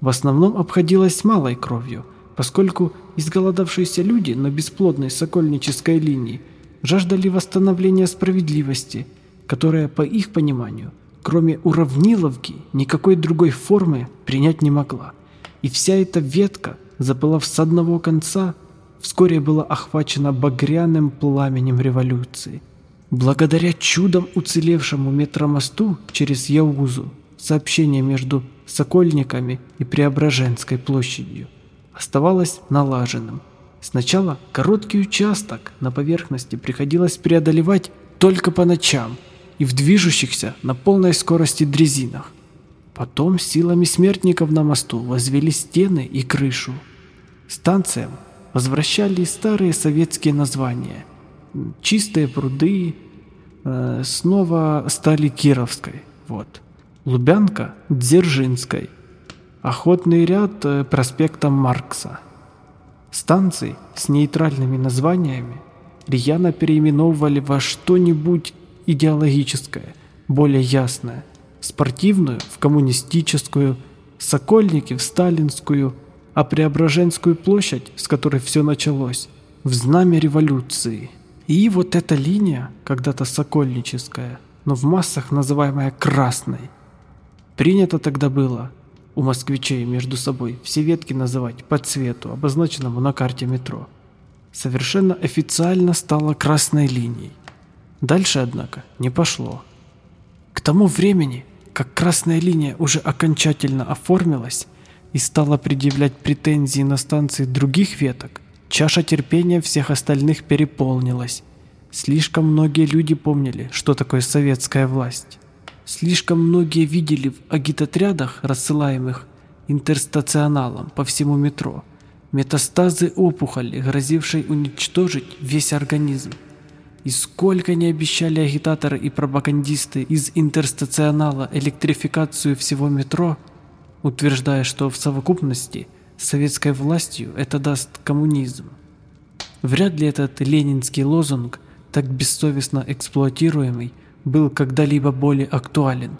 В основном обходилось малой кровью, поскольку изголодавшиеся люди на бесплодной сокольнической линии жаждали восстановления справедливости – которая, по их пониманию, кроме уравниловки, никакой другой формы принять не могла. И вся эта ветка, запылав с одного конца, вскоре была охвачена багряным пламенем революции. Благодаря чудом уцелевшему метромосту через Яузу, сообщение между Сокольниками и Преображенской площадью оставалось налаженным. Сначала короткий участок на поверхности приходилось преодолевать только по ночам – и в движущихся на полной скорости дрезинах. Потом силами смертников на мосту возвели стены и крышу. Станциям возвращали старые советские названия. Чистые пруды э, снова стали Кировской. Вот. Лубянка – Дзержинской. Охотный ряд э, проспектом Маркса. Станции с нейтральными названиями рьяно переименовывали во что-нибудь идеологическое, более ясное, спортивную в коммунистическую, Сокольники в сталинскую, а Преображенскую площадь, с которой все началось, в знамя революции. И вот эта линия, когда-то сокольническая, но в массах называемая красной. Принято тогда было у москвичей между собой все ветки называть по цвету, обозначенному на карте метро. Совершенно официально стала красной линией. Дальше, однако, не пошло. К тому времени, как красная линия уже окончательно оформилась и стала предъявлять претензии на станции других веток, чаша терпения всех остальных переполнилась. Слишком многие люди помнили, что такое советская власть. Слишком многие видели в агитотрядах, рассылаемых интерстационалом по всему метро, метастазы опухоли, грозившей уничтожить весь организм. И сколько не обещали агитаторы и пропагандисты из интерстационала электрификацию всего метро, утверждая, что в совокупности с советской властью это даст коммунизм. Вряд ли этот ленинский лозунг, так бессовестно эксплуатируемый, был когда-либо более актуален.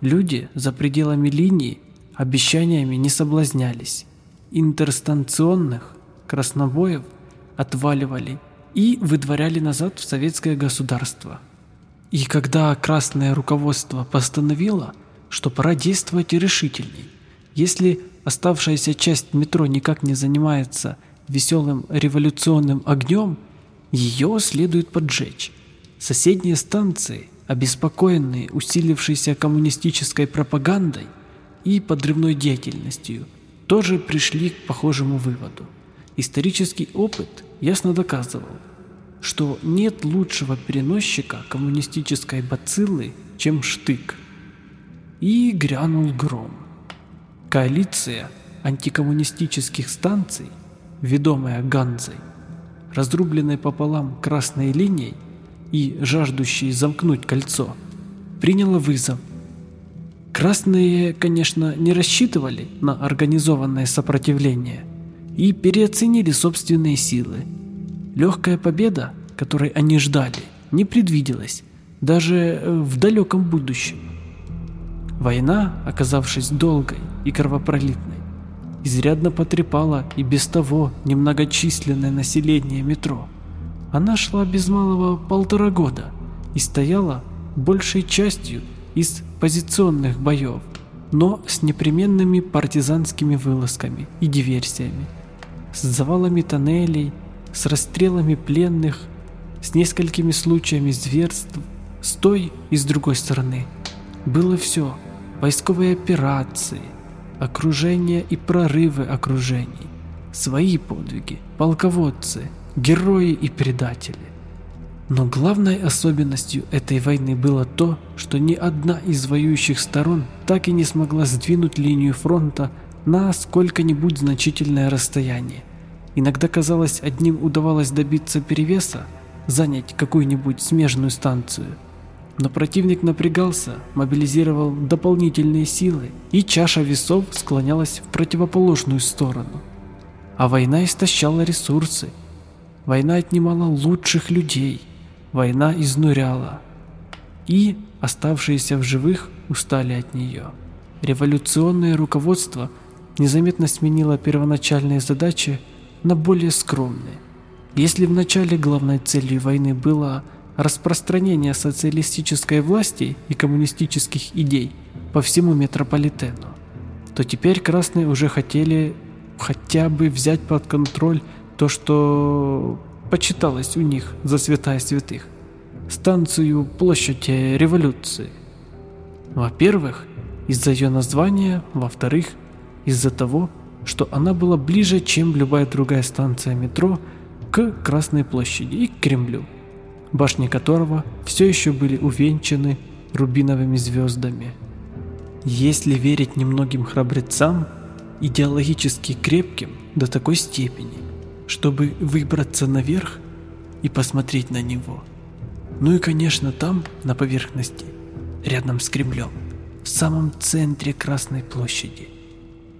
Люди за пределами линии обещаниями не соблазнялись. Интерстанционных краснобоев отваливали и выдворяли назад в советское государство. И когда красное руководство постановило, что пора действовать решительней, если оставшаяся часть метро никак не занимается веселым революционным огнем, ее следует поджечь. Соседние станции, обеспокоенные усилившейся коммунистической пропагандой и подрывной деятельностью, тоже пришли к похожему выводу. Исторический опыт ясно доказывал, что нет лучшего переносчика коммунистической бациллы, чем штык. И грянул гром. Коалиция антикоммунистических станций, ведомая Ганзой, разрубленной пополам красной линией и жаждущей замкнуть кольцо, приняла вызов. Красные, конечно, не рассчитывали на организованное сопротивление – и переоценили собственные силы. Легкая победа, которой они ждали, не предвиделась, даже э, в далеком будущем. Война, оказавшись долгой и кровопролитной, изрядно потрепала и без того немногочисленное население метро. Она шла без малого полтора года и стояла большей частью из позиционных боев, но с непременными партизанскими вылазками и диверсиями с завалами тоннелей, с расстрелами пленных, с несколькими случаями зверств, с той и с другой стороны. Было все – войсковые операции, окружение и прорывы окружений, свои подвиги, полководцы, герои и предатели. Но главной особенностью этой войны было то, что ни одна из воюющих сторон так и не смогла сдвинуть линию фронта на сколько-нибудь значительное расстояние. Иногда казалось, одним удавалось добиться перевеса, занять какую-нибудь смежную станцию. Но противник напрягался, мобилизировал дополнительные силы, и чаша весов склонялась в противоположную сторону. А война истощала ресурсы. Война отнимала лучших людей. Война изнуряла. И оставшиеся в живых устали от нее. Революционное руководство незаметно сменило первоначальные задачи на более скромные. Если в начале главной целью войны было распространение социалистической власти и коммунистических идей по всему метрополитену, то теперь красные уже хотели хотя бы взять под контроль то, что почиталось у них за святая святых – станцию площади революции. Во-первых, из-за ее названия, во-вторых, из-за того, что она была ближе, чем любая другая станция метро к Красной площади и к Кремлю, башни которого все еще были увенчаны рубиновыми звездами. Если верить немногим храбрецам, идеологически крепким до такой степени, чтобы выбраться наверх и посмотреть на него. Ну и, конечно, там, на поверхности, рядом с Кремлем, в самом центре Красной площади,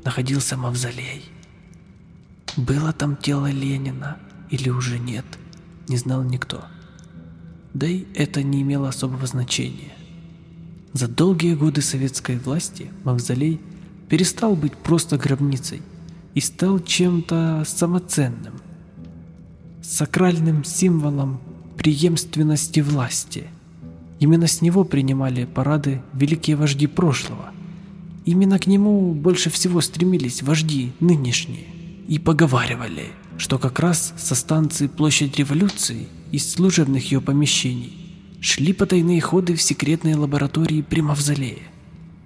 находился мавзолей. Было там тело Ленина или уже нет, не знал никто. Да и это не имело особого значения. За долгие годы советской власти мавзолей перестал быть просто гробницей и стал чем-то самоценным, сакральным символом преемственности власти. Именно с него принимали парады великие вожди прошлого – Именно к нему больше всего стремились вожди нынешние и поговаривали, что как раз со станции Площадь Революции из служебных ее помещений шли потайные ходы в секретные лаборатории при Мавзолее,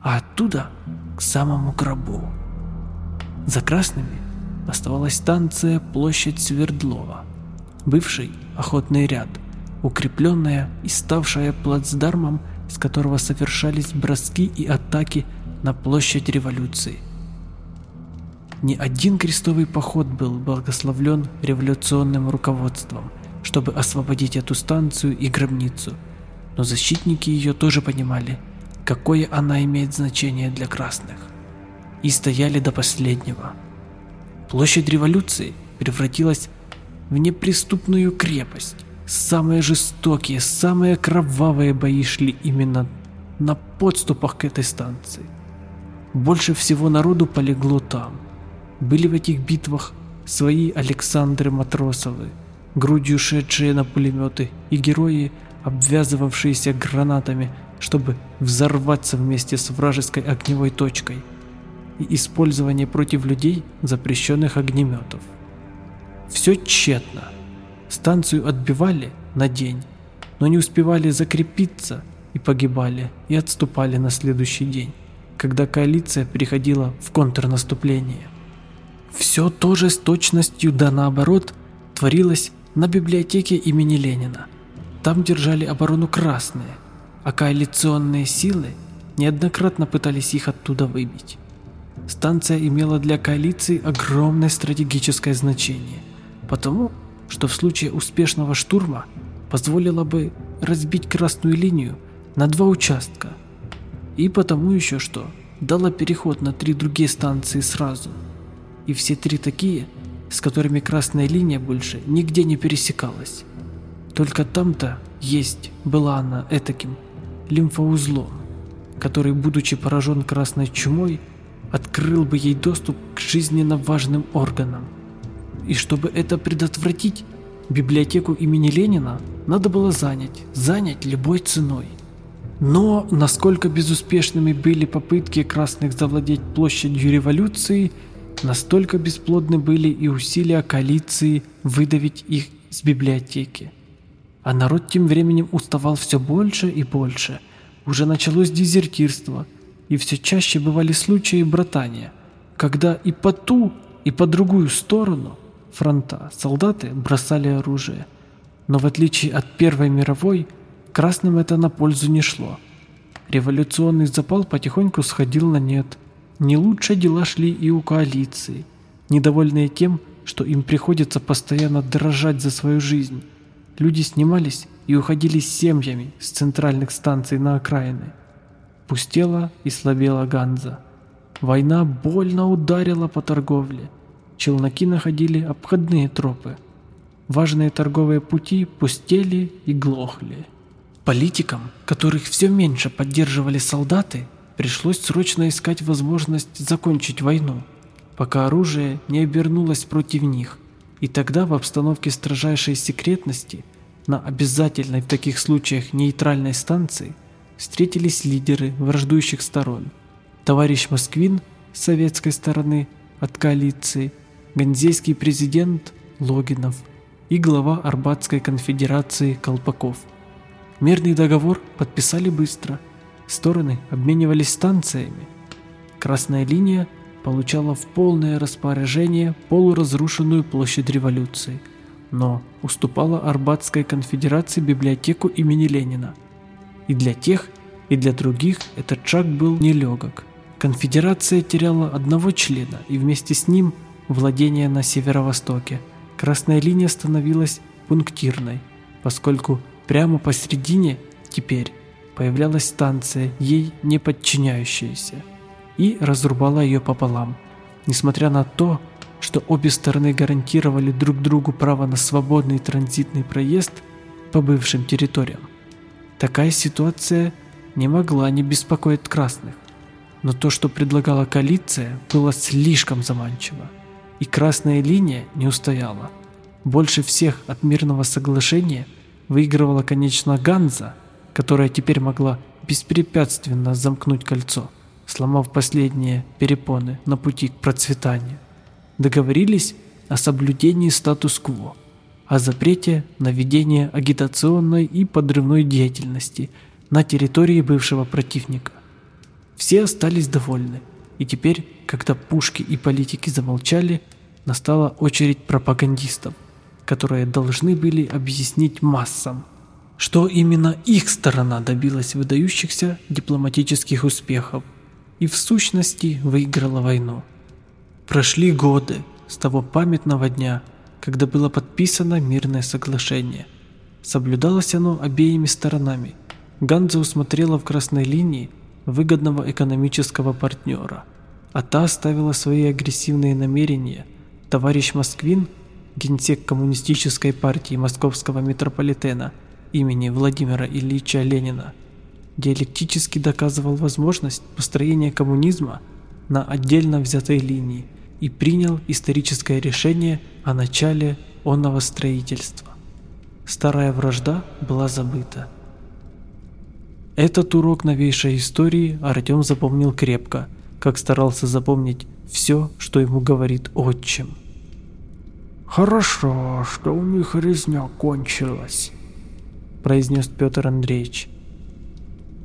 а оттуда к самому гробу. За красными оставалась станция Площадь Свердлова, бывший охотный ряд, укрепленная и ставшая плацдармом, с которого совершались броски и атаки на площадь революции. Ни один крестовый поход был благословлен революционным руководством, чтобы освободить эту станцию и гробницу, но защитники ее тоже понимали, какое она имеет значение для красных, и стояли до последнего. Площадь революции превратилась в неприступную крепость. Самые жестокие, самые кровавые бои шли именно на подступах к этой станции. Больше всего народу полегло там. Были в этих битвах свои Александры Матросовы, грудью шедшие на пулеметы, и герои, обвязывавшиеся гранатами, чтобы взорваться вместе с вражеской огневой точкой, и использование против людей запрещенных огнеметов. Все тщетно. Станцию отбивали на день, но не успевали закрепиться и погибали, и отступали на следующий день когда коалиция переходила в контрнаступление. Все тоже с точностью да наоборот творилось на библиотеке имени Ленина. Там держали оборону красные, а коалиционные силы неоднократно пытались их оттуда выбить. Станция имела для коалиции огромное стратегическое значение, потому что в случае успешного штурма позволила бы разбить красную линию на два участка – и потому еще что, дала переход на три другие станции сразу. И все три такие, с которыми красная линия больше нигде не пересекалась. Только там-то есть, была она этаким, лимфоузлом, который, будучи поражен красной чумой, открыл бы ей доступ к жизненно важным органам. И чтобы это предотвратить, библиотеку имени Ленина надо было занять, занять любой ценой. Но насколько безуспешными были попытки красных завладеть площадью революции, настолько бесплодны были и усилия коалиции выдавить их с библиотеки. А народ тем временем уставал все больше и больше. Уже началось дезертирство, и все чаще бывали случаи братания, когда и по ту, и по другую сторону фронта солдаты бросали оружие. Но в отличие от Первой мировой, Красным это на пользу не шло. Революционный запал потихоньку сходил на нет. Не лучше дела шли и у коалиции, недовольные тем, что им приходится постоянно дрожать за свою жизнь. Люди снимались и уходили с семьями с центральных станций на окраины. Пустела и слабела Ганза. Война больно ударила по торговле. Челноки находили обходные тропы. Важные торговые пути пустели и глохли. Политикам, которых все меньше поддерживали солдаты, пришлось срочно искать возможность закончить войну, пока оружие не обернулось против них. И тогда в обстановке строжайшей секретности на обязательной в таких случаях нейтральной станции встретились лидеры враждующих сторон. Товарищ Москвин с советской стороны от коалиции, ганзейский президент Логинов и глава Арбатской конфедерации Колпаков. Мирный договор подписали быстро. Стороны обменивались станциями. Красная линия получала в полное распоряжение полуразрушенную площадь революции, но уступала Арбатской конфедерации библиотеку имени Ленина. И для тех, и для других этот шаг был нелегок. Конфедерация теряла одного члена и вместе с ним владение на северо-востоке. Красная линия становилась пунктирной, поскольку прямо посередине теперь появлялась станция, ей не подчиняющаяся, и разрубала ее пополам. Несмотря на то, что обе стороны гарантировали друг другу право на свободный транзитный проезд по бывшим территориям, такая ситуация не могла не беспокоить красных. Но то, что предлагала коалиция, было слишком заманчиво, и красная линия не устояла. Больше всех от мирного соглашения выигрывала, конечно, Ганза, которая теперь могла беспрепятственно замкнуть кольцо, сломав последние перепоны на пути к процветанию. Договорились о соблюдении статус-кво, о запрете на ведение агитационной и подрывной деятельности на территории бывшего противника. Все остались довольны, и теперь, когда пушки и политики замолчали, настала очередь пропагандистов, которые должны были объяснить массам, что именно их сторона добилась выдающихся дипломатических успехов и в сущности выиграла войну. Прошли годы с того памятного дня, когда было подписано мирное соглашение. Соблюдалось оно обеими сторонами. Ганза усмотрела в красной линии выгодного экономического партнера, а та оставила свои агрессивные намерения. Товарищ Москвин, генсек коммунистической партии московского метрополитена имени Владимира Ильича Ленина, диалектически доказывал возможность построения коммунизма на отдельно взятой линии и принял историческое решение о начале онного строительства. Старая вражда была забыта. Этот урок новейшей истории Артем запомнил крепко, как старался запомнить все, что ему говорит отчим. «Хорошо, что у них резня кончилась», – произнес Петр Андреевич.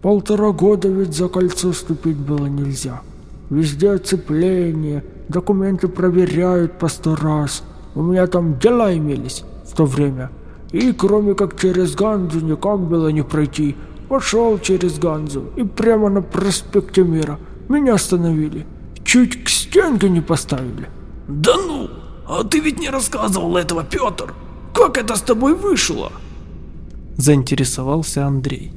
«Полтора года ведь за кольцо ступить было нельзя. Везде оцепление, документы проверяют по сто раз. У меня там дела имелись в то время. И кроме как через Ганзу никак было не пройти – Пошел через Ганзу и прямо на проспекте Мира. Меня остановили. Чуть к стенке не поставили. Да ну! А ты ведь не рассказывал этого, Петр! Как это с тобой вышло? Заинтересовался Андрей.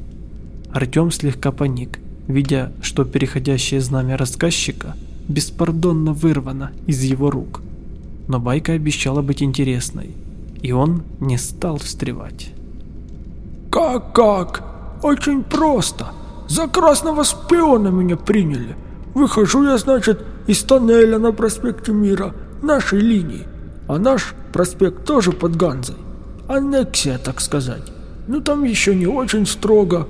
Артем слегка паник, видя, что переходящее знамя рассказчика беспардонно вырвано из его рук. Но байка обещала быть интересной, и он не стал встревать. «Как-как? Очень просто. За красного шпиона меня приняли. Выхожу я, значит, из тоннеля на проспекте Мира, нашей линии. А наш проспект тоже под Ганзой. Аннексия, так сказать. Ну там еще не очень строго.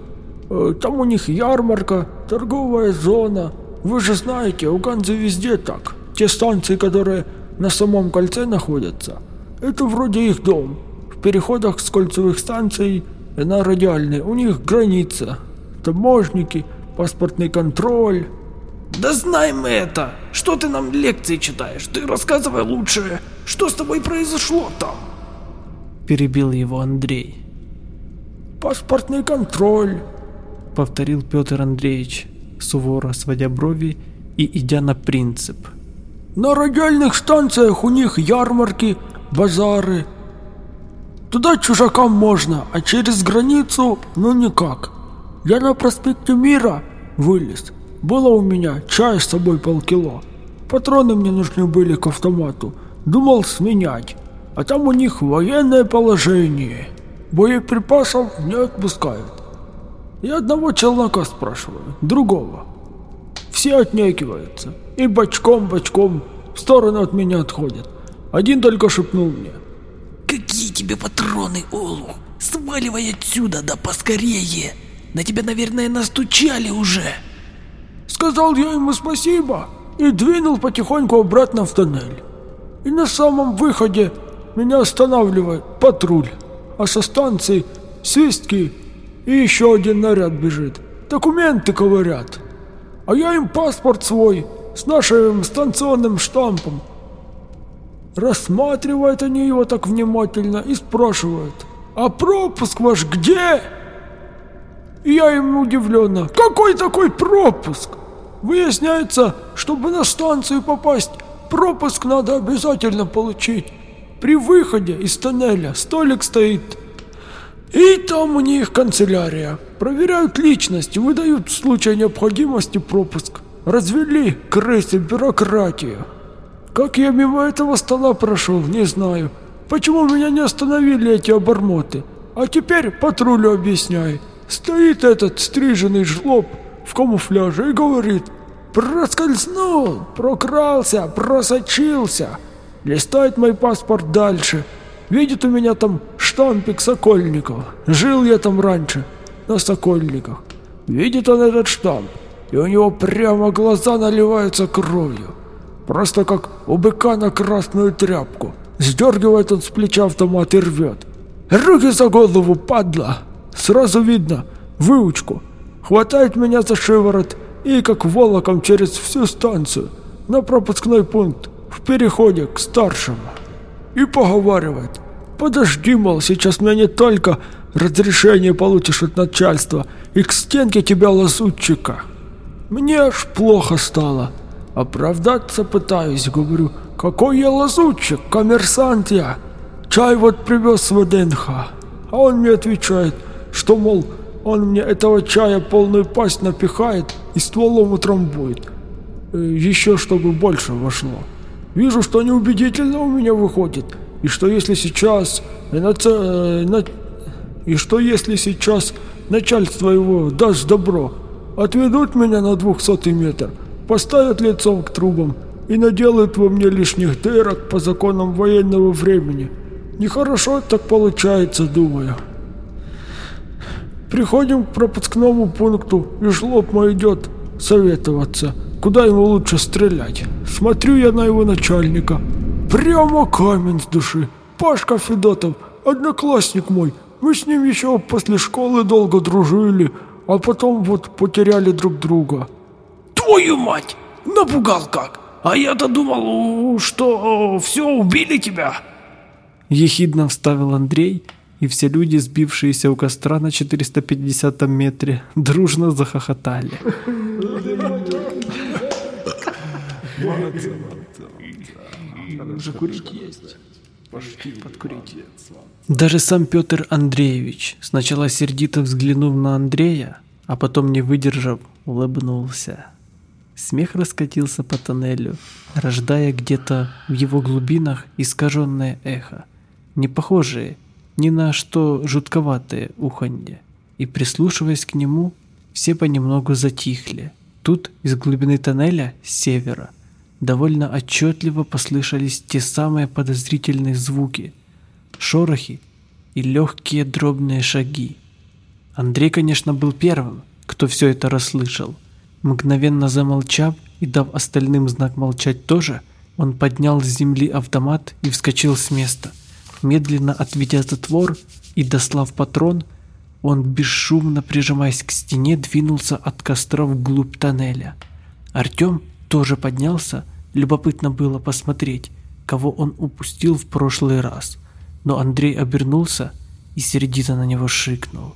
Э, там у них ярмарка, торговая зона. Вы же знаете, у Ганзы везде так. Те станции, которые на самом кольце находятся, это вроде их дом. В переходах с кольцевых станций на радиальной, у них граница, таможники, паспортный контроль. Да знаем мы это. Что ты нам лекции читаешь? Ты рассказывай лучше, что с тобой произошло там? Перебил его Андрей. Паспортный контроль, повторил Петр Андреевич, суворо сводя брови и идя на принцип. На радиальных станциях у них ярмарки, базары. Туда чужакам можно, а через границу ну никак. Я на проспекте Мира вылез. Было у меня чая с собой полкило. Патроны мне нужны были к автомату. Думал сменять. А там у них военное положение. Боеприпасов не отпускают. Я одного челнока спрашиваю, другого. Все отнекиваются. И бочком-бочком в сторону от меня отходят. Один только шепнул мне. Какие тебе патроны, Олух? Сваливай отсюда, да поскорее. На тебя, наверное, настучали уже. Сказал я ему спасибо и двинул потихоньку обратно в тоннель. И на самом выходе меня останавливает патруль, а со станции свистки и еще один наряд бежит. Документы говорят. А я им паспорт свой с нашим станционным штампом. Рассматривают они его так внимательно и спрашивают, «А пропуск ваш где?» И я им удивленно, «Какой такой пропуск?» Выясняется, чтобы на станцию попасть, пропуск надо обязательно получить. При выходе из тоннеля столик стоит. И там у них канцелярия. Проверяют личность, выдают в случае необходимости пропуск. Развели крысы бюрократию. Как я мимо этого стола прошел, не знаю. Почему меня не остановили эти обормоты? А теперь патрулю объясняй. Стоит этот стриженный жлоб в камуфляже и говорит «Проскользнул, прокрался, просочился». Листает мой паспорт дальше. Видит у меня там штампик Сокольников. Жил я там раньше, на Сокольниках. Видит он этот штамп, и у него прямо глаза наливаются кровью. Просто как у быка на красную тряпку. Сдергивает он с плеча автомат и рвет. Руки за голову, падла! Сразу видно выучку. Хватает меня за шиворот и как волоком через всю станцию на пропускной пункт в переходе к старшему. И поговаривает. Подожди, мол, сейчас мне не только разрешение получишь от начальства и к стенке тебя лазутчика. Мне аж плохо стало. Оправдаться пытаюсь, говорю, какой я лазутчик, коммерсант я. Чай вот привез в ДНХ. А он мне отвечает, что, мол, он мне этого чая полную пасть напихает и стволом утрамбует. Э, еще чтобы больше вошло. Вижу, что неубедительно у меня выходит, и что если сейчас э, и что если сейчас начальство его даст добро, отведут меня на двухсотый метр, поставят лицом к трубам и наделают во мне лишних дырок по законам военного времени. Нехорошо так получается, думаю. Приходим к пропускному пункту, и жлоб мой идет советоваться, куда ему лучше стрелять. Смотрю я на его начальника. Прямо камень с души. Пашка Федотов, одноклассник мой. Мы с ним еще после школы долго дружили, а потом вот потеряли друг друга. Твою мать! Напугал как! А я-то думал, что все, убили тебя. Ехидно вставил Андрей, и все люди, сбившиеся у костра на 450 метре, дружно захохотали. Даже сам Петр Андреевич, сначала сердито взглянув на Андрея, а потом не выдержав, улыбнулся. Смех раскатился по тоннелю, рождая где-то в его глубинах искаженное эхо, не похожее ни на что жутковатое уханье. И прислушиваясь к нему, все понемногу затихли. Тут из глубины тоннеля с севера довольно отчетливо послышались те самые подозрительные звуки, шорохи и легкие дробные шаги. Андрей, конечно, был первым, кто все это расслышал. Мгновенно замолчав и дав остальным знак молчать тоже, он поднял с земли автомат и вскочил с места. Медленно отведя затвор и дослав патрон, он, бесшумно прижимаясь к стене, двинулся от костра вглубь тоннеля. Артем тоже поднялся, любопытно было посмотреть, кого он упустил в прошлый раз. Но Андрей обернулся и сердито на него шикнул.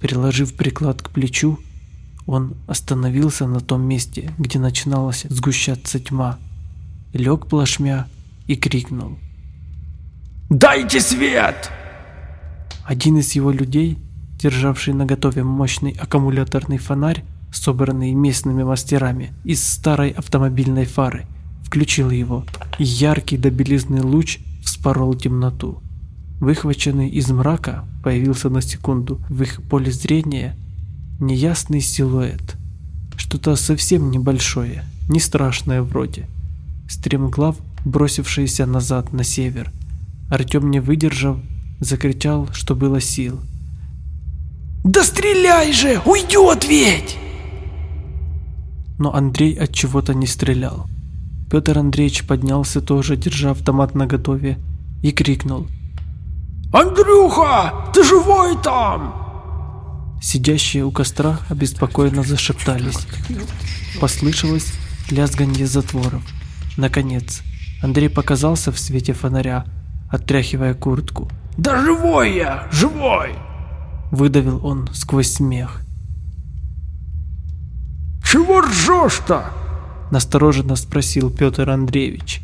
Приложив приклад к плечу, Он остановился на том месте, где начиналась сгущаться тьма, лег плашмя и крикнул. «Дайте свет!» Один из его людей, державший наготове мощный аккумуляторный фонарь, собранный местными мастерами из старой автомобильной фары, включил его, яркий до луч вспорол темноту. Выхваченный из мрака появился на секунду в их поле зрения неясный силуэт. Что-то совсем небольшое, не страшное вроде. Стремглав, бросившийся назад на север. Артем, не выдержав, закричал, что было сил. «Да стреляй же! Уйдет ведь!» Но Андрей от чего-то не стрелял. Петр Андреевич поднялся тоже, держа автомат наготове, и крикнул. «Андрюха, ты живой там?» Сидящие у костра обеспокоенно зашептались. Послышалось лязганье затворов. Наконец, Андрей показался в свете фонаря, отряхивая куртку. «Да живой я, живой!» Выдавил он сквозь смех. «Чего ржешь-то?» Настороженно спросил Петр Андреевич.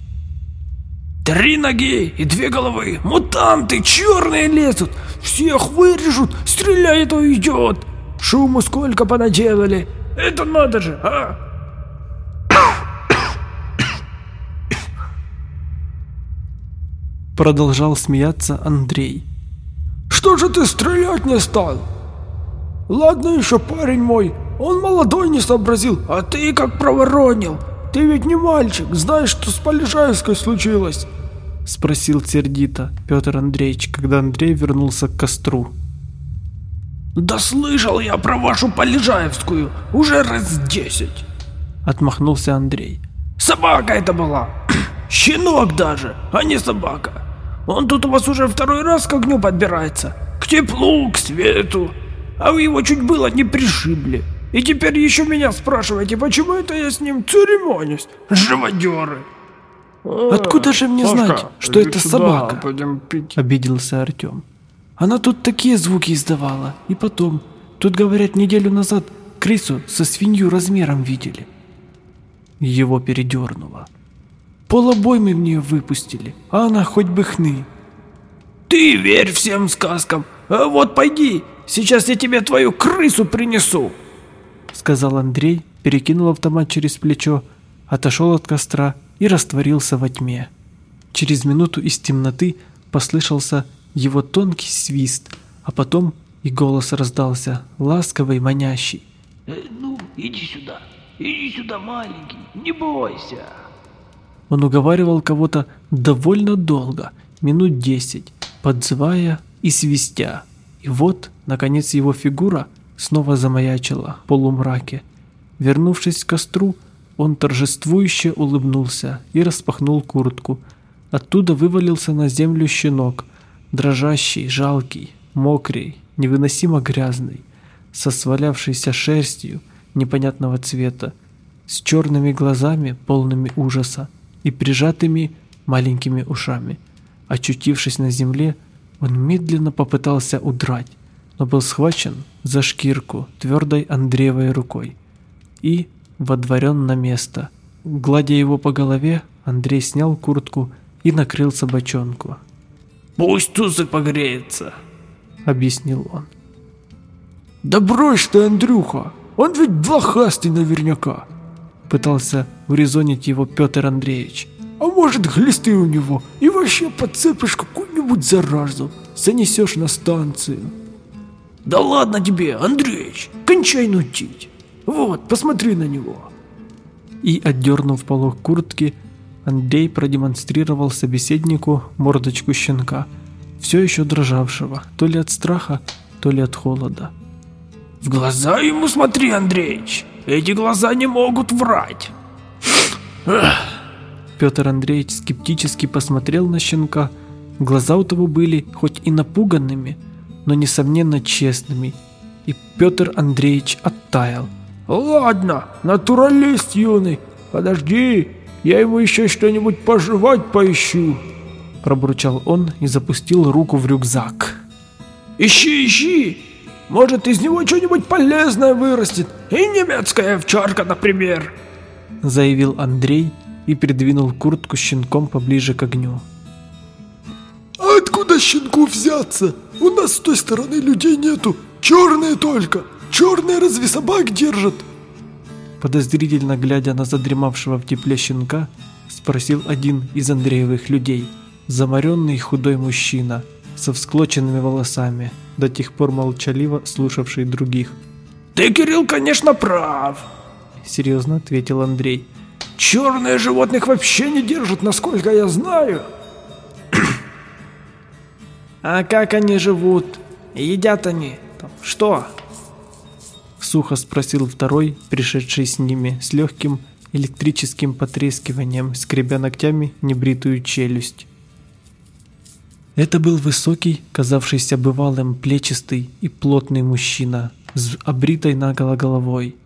«Три ноги и две головы! Мутанты черные лезут! Всех вырежут! Стреляет и уйдет! Шуму сколько понаделали! Это надо же, а!» Продолжал смеяться Андрей. «Что же ты стрелять не стал? Ладно еще парень мой, он молодой не сообразил, а ты как проворонил. Ты ведь не мальчик, знаешь, что с Полежаевской случилось?» Спросил сердито Петр Андреевич, когда Андрей вернулся к костру. «Да слышал я про вашу Полежаевскую уже раз десять!» Отмахнулся Андрей. «Собака это была! Щенок даже, а не собака! Он тут у вас уже второй раз к огню подбирается, к теплу, к свету, а вы его чуть было не пришибли!» И теперь еще меня спрашиваете, почему это я с ним церемонюсь? Живодеры! Откуда же мне Сашка, знать, что это сюда, собака? Обиделся Артем. Она тут такие звуки издавала. И потом, тут говорят, неделю назад крысу со свинью размером видели. Его передернуло. Полобоймы в нее выпустили, а она хоть бы хны. Ты верь всем сказкам. А вот пойди, сейчас я тебе твою крысу принесу. Сказал Андрей, перекинул автомат через плечо, отошел от костра и растворился во тьме. Через минуту из темноты послышался его тонкий свист, а потом и голос раздался, ласковый, манящий. Э, ну, иди сюда. Иди сюда, маленький. Не бойся. Он уговаривал кого-то довольно долго, минут десять, подзывая и свистя. И вот, наконец, его фигура снова замаячила в полумраке. Вернувшись к костру, он торжествующе улыбнулся и распахнул куртку. Оттуда вывалился на землю щенок, дрожащий, жалкий, мокрый, невыносимо грязный, со свалявшейся шерстью непонятного цвета, с черными глазами, полными ужаса, и прижатыми маленькими ушами. Очутившись на земле, он медленно попытался удрать, но был схвачен за шкирку твердой Андреевой рукой и водворен на место. Гладя его по голове, Андрей снял куртку и накрыл собачонку. Пусть тусы погреется, Объяснил он. Да брось ты, Андрюха, он ведь блохастый наверняка. Пытался урезонить его Петр Андреевич. А может глисты у него и вообще подцепишь какую-нибудь заразу, занесешь на станцию. Да ладно тебе, Андреич, кончай нутить. Вот, посмотри на него. И, отдернув полог куртки, Андрей продемонстрировал собеседнику мордочку щенка, все еще дрожавшего, то ли от страха, то ли от холода. В глаза ему смотри, Андреич. Эти глаза не могут врать. Петр Андреевич скептически посмотрел на щенка. Глаза у того были хоть и напуганными, но несомненно честными. И Петр Андреевич оттаял. Ладно, натуралист юный. Подожди, я ему еще что-нибудь пожевать поищу. Пробурчал он и запустил руку в рюкзак. Ищи, ищи. Может, из него что-нибудь полезное вырастет. И немецкая овчарка, например. Заявил Андрей и придвинул куртку с щенком поближе к огню. А откуда щенку взяться? У нас с той стороны людей нету. Черные только. Черные разве собак держат? Подозрительно глядя на задремавшего в тепле щенка, спросил один из Андреевых людей. Замаренный худой мужчина со всклоченными волосами, до тех пор молчаливо слушавший других. Ты, Кирилл, конечно, прав. Серьезно ответил Андрей. Черные животных вообще не держат, насколько я знаю. А как они живут? Едят они? Что? Сухо спросил второй, пришедший с ними, с легким электрическим потрескиванием, скребя ногтями небритую челюсть. Это был высокий, казавшийся бывалым, плечистый и плотный мужчина с обритой наголо головой.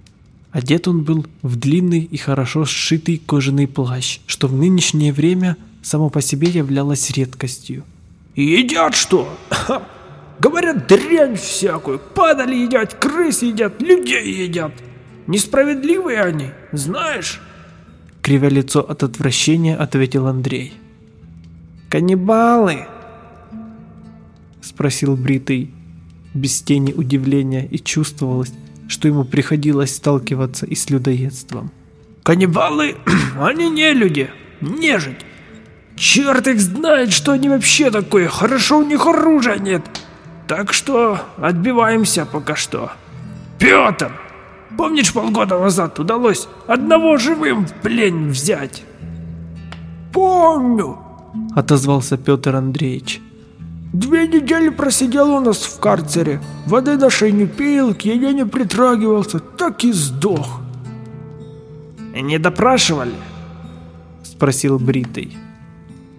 Одет он был в длинный и хорошо сшитый кожаный плащ, что в нынешнее время само по себе являлось редкостью. Едят что? Говорят, дрянь всякую. Падали едят, крыс едят, людей едят. Несправедливые они, знаешь? Кривя лицо от отвращения, ответил Андрей. «Каннибалы!» Спросил Бритый, без тени удивления, и чувствовалось, что ему приходилось сталкиваться и с людоедством. «Каннибалы? Они не люди, нежить. Черт их знает, что они вообще такое. Хорошо, у них оружия нет. Так что отбиваемся пока что. Петр, помнишь, полгода назад удалось одного живым в плен взять? Помню, отозвался Петр Андреевич. Две недели просидел у нас в карцере. Воды нашей не пил, к еде не притрагивался, так и сдох. «Не допрашивали?» — спросил Бритый.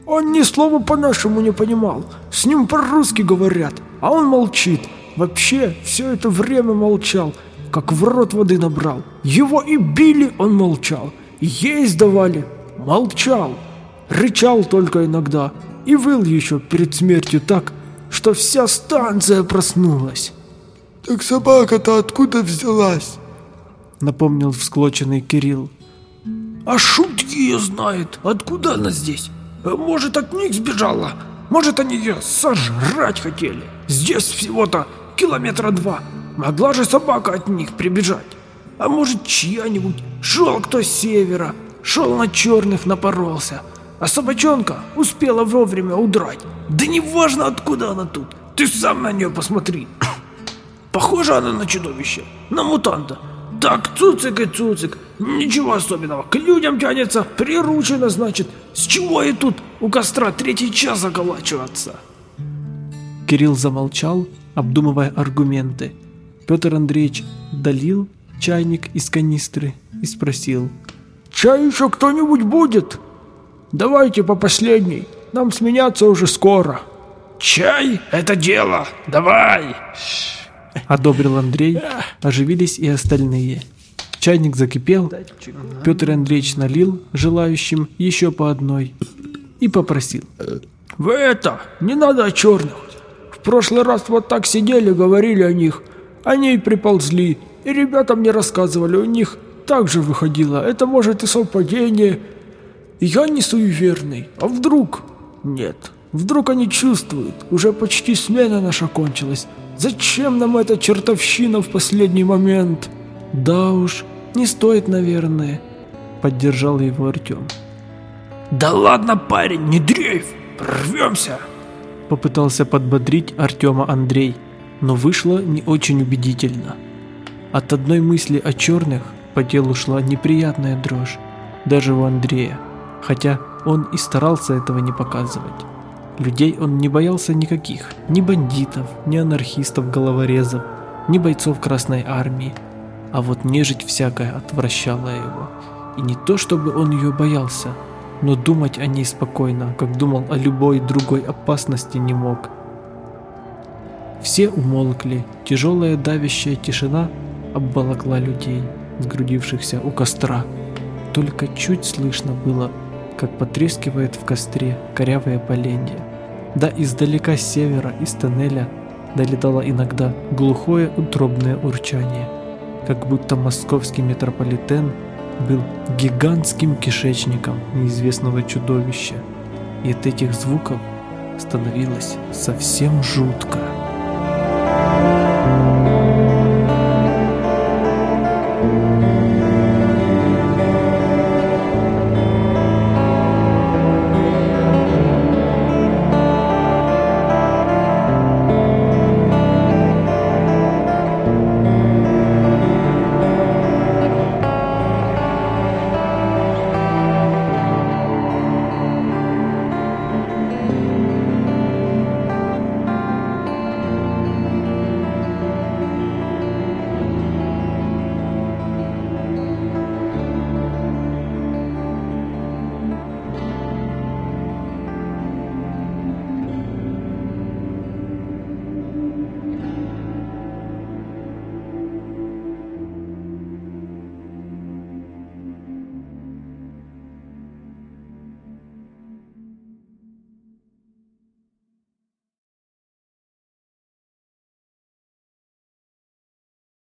Он ни слова по-нашему не понимал. С ним по-русски говорят, а он молчит. Вообще, все это время молчал, как в рот воды набрал. Его и били, он молчал. Есть давали, молчал. Рычал только иногда. И выл еще перед смертью так, что вся станция проснулась. «Так собака-то откуда взялась?» Напомнил всклоченный Кирилл. «А шутки ее знает. Откуда она здесь?» Может, от них сбежала? Может, они ее сожрать хотели? Здесь всего-то километра два. Могла же собака от них прибежать. А может, чья-нибудь шел кто с севера, шел на черных напоролся. А собачонка успела вовремя удрать. Да неважно, откуда она тут. Ты сам на нее посмотри. Похожа она на чудовище, на мутанта. Так, цуцик и цуцик, ничего особенного, к людям тянется, приручено, значит. С чего и тут у костра третий час заколачиваться? Кирилл замолчал, обдумывая аргументы. Петр Андреевич долил чайник из канистры и спросил. «Чай еще кто-нибудь будет? Давайте по последней, нам сменяться уже скоро». «Чай — это дело, давай!» Одобрил Андрей, оживились и остальные. Чайник закипел, Петр Андреевич налил желающим еще по одной и попросил. «Вы это, не надо о черных. В прошлый раз вот так сидели, говорили о них. Они и приползли, и ребятам мне рассказывали, у них так же выходило. Это может и совпадение. Я не суеверный, а вдруг? Нет, вдруг они чувствуют, уже почти смена наша кончилась. Зачем нам эта чертовщина в последний момент? Да уж, не стоит, наверное, поддержал его Артем. Да ладно, парень, не дрейф, прорвемся. Попытался подбодрить Артема Андрей, но вышло не очень убедительно. От одной мысли о черных по телу шла неприятная дрожь, даже у Андрея, хотя он и старался этого не показывать. Людей он не боялся никаких, ни бандитов, ни анархистов-головорезов, ни бойцов Красной Армии. А вот нежить всякая отвращала его. И не то чтобы он ее боялся, но думать о ней спокойно, как думал о любой другой опасности не мог. Все умолкли, тяжелая давящая тишина обволокла людей, сгрудившихся у костра. Только чуть слышно было как потрескивает в костре корявые поленья. Да издалека севера, из тоннеля, долетало иногда глухое утробное урчание, как будто московский метрополитен был гигантским кишечником неизвестного чудовища, и от этих звуков становилось совсем жутко.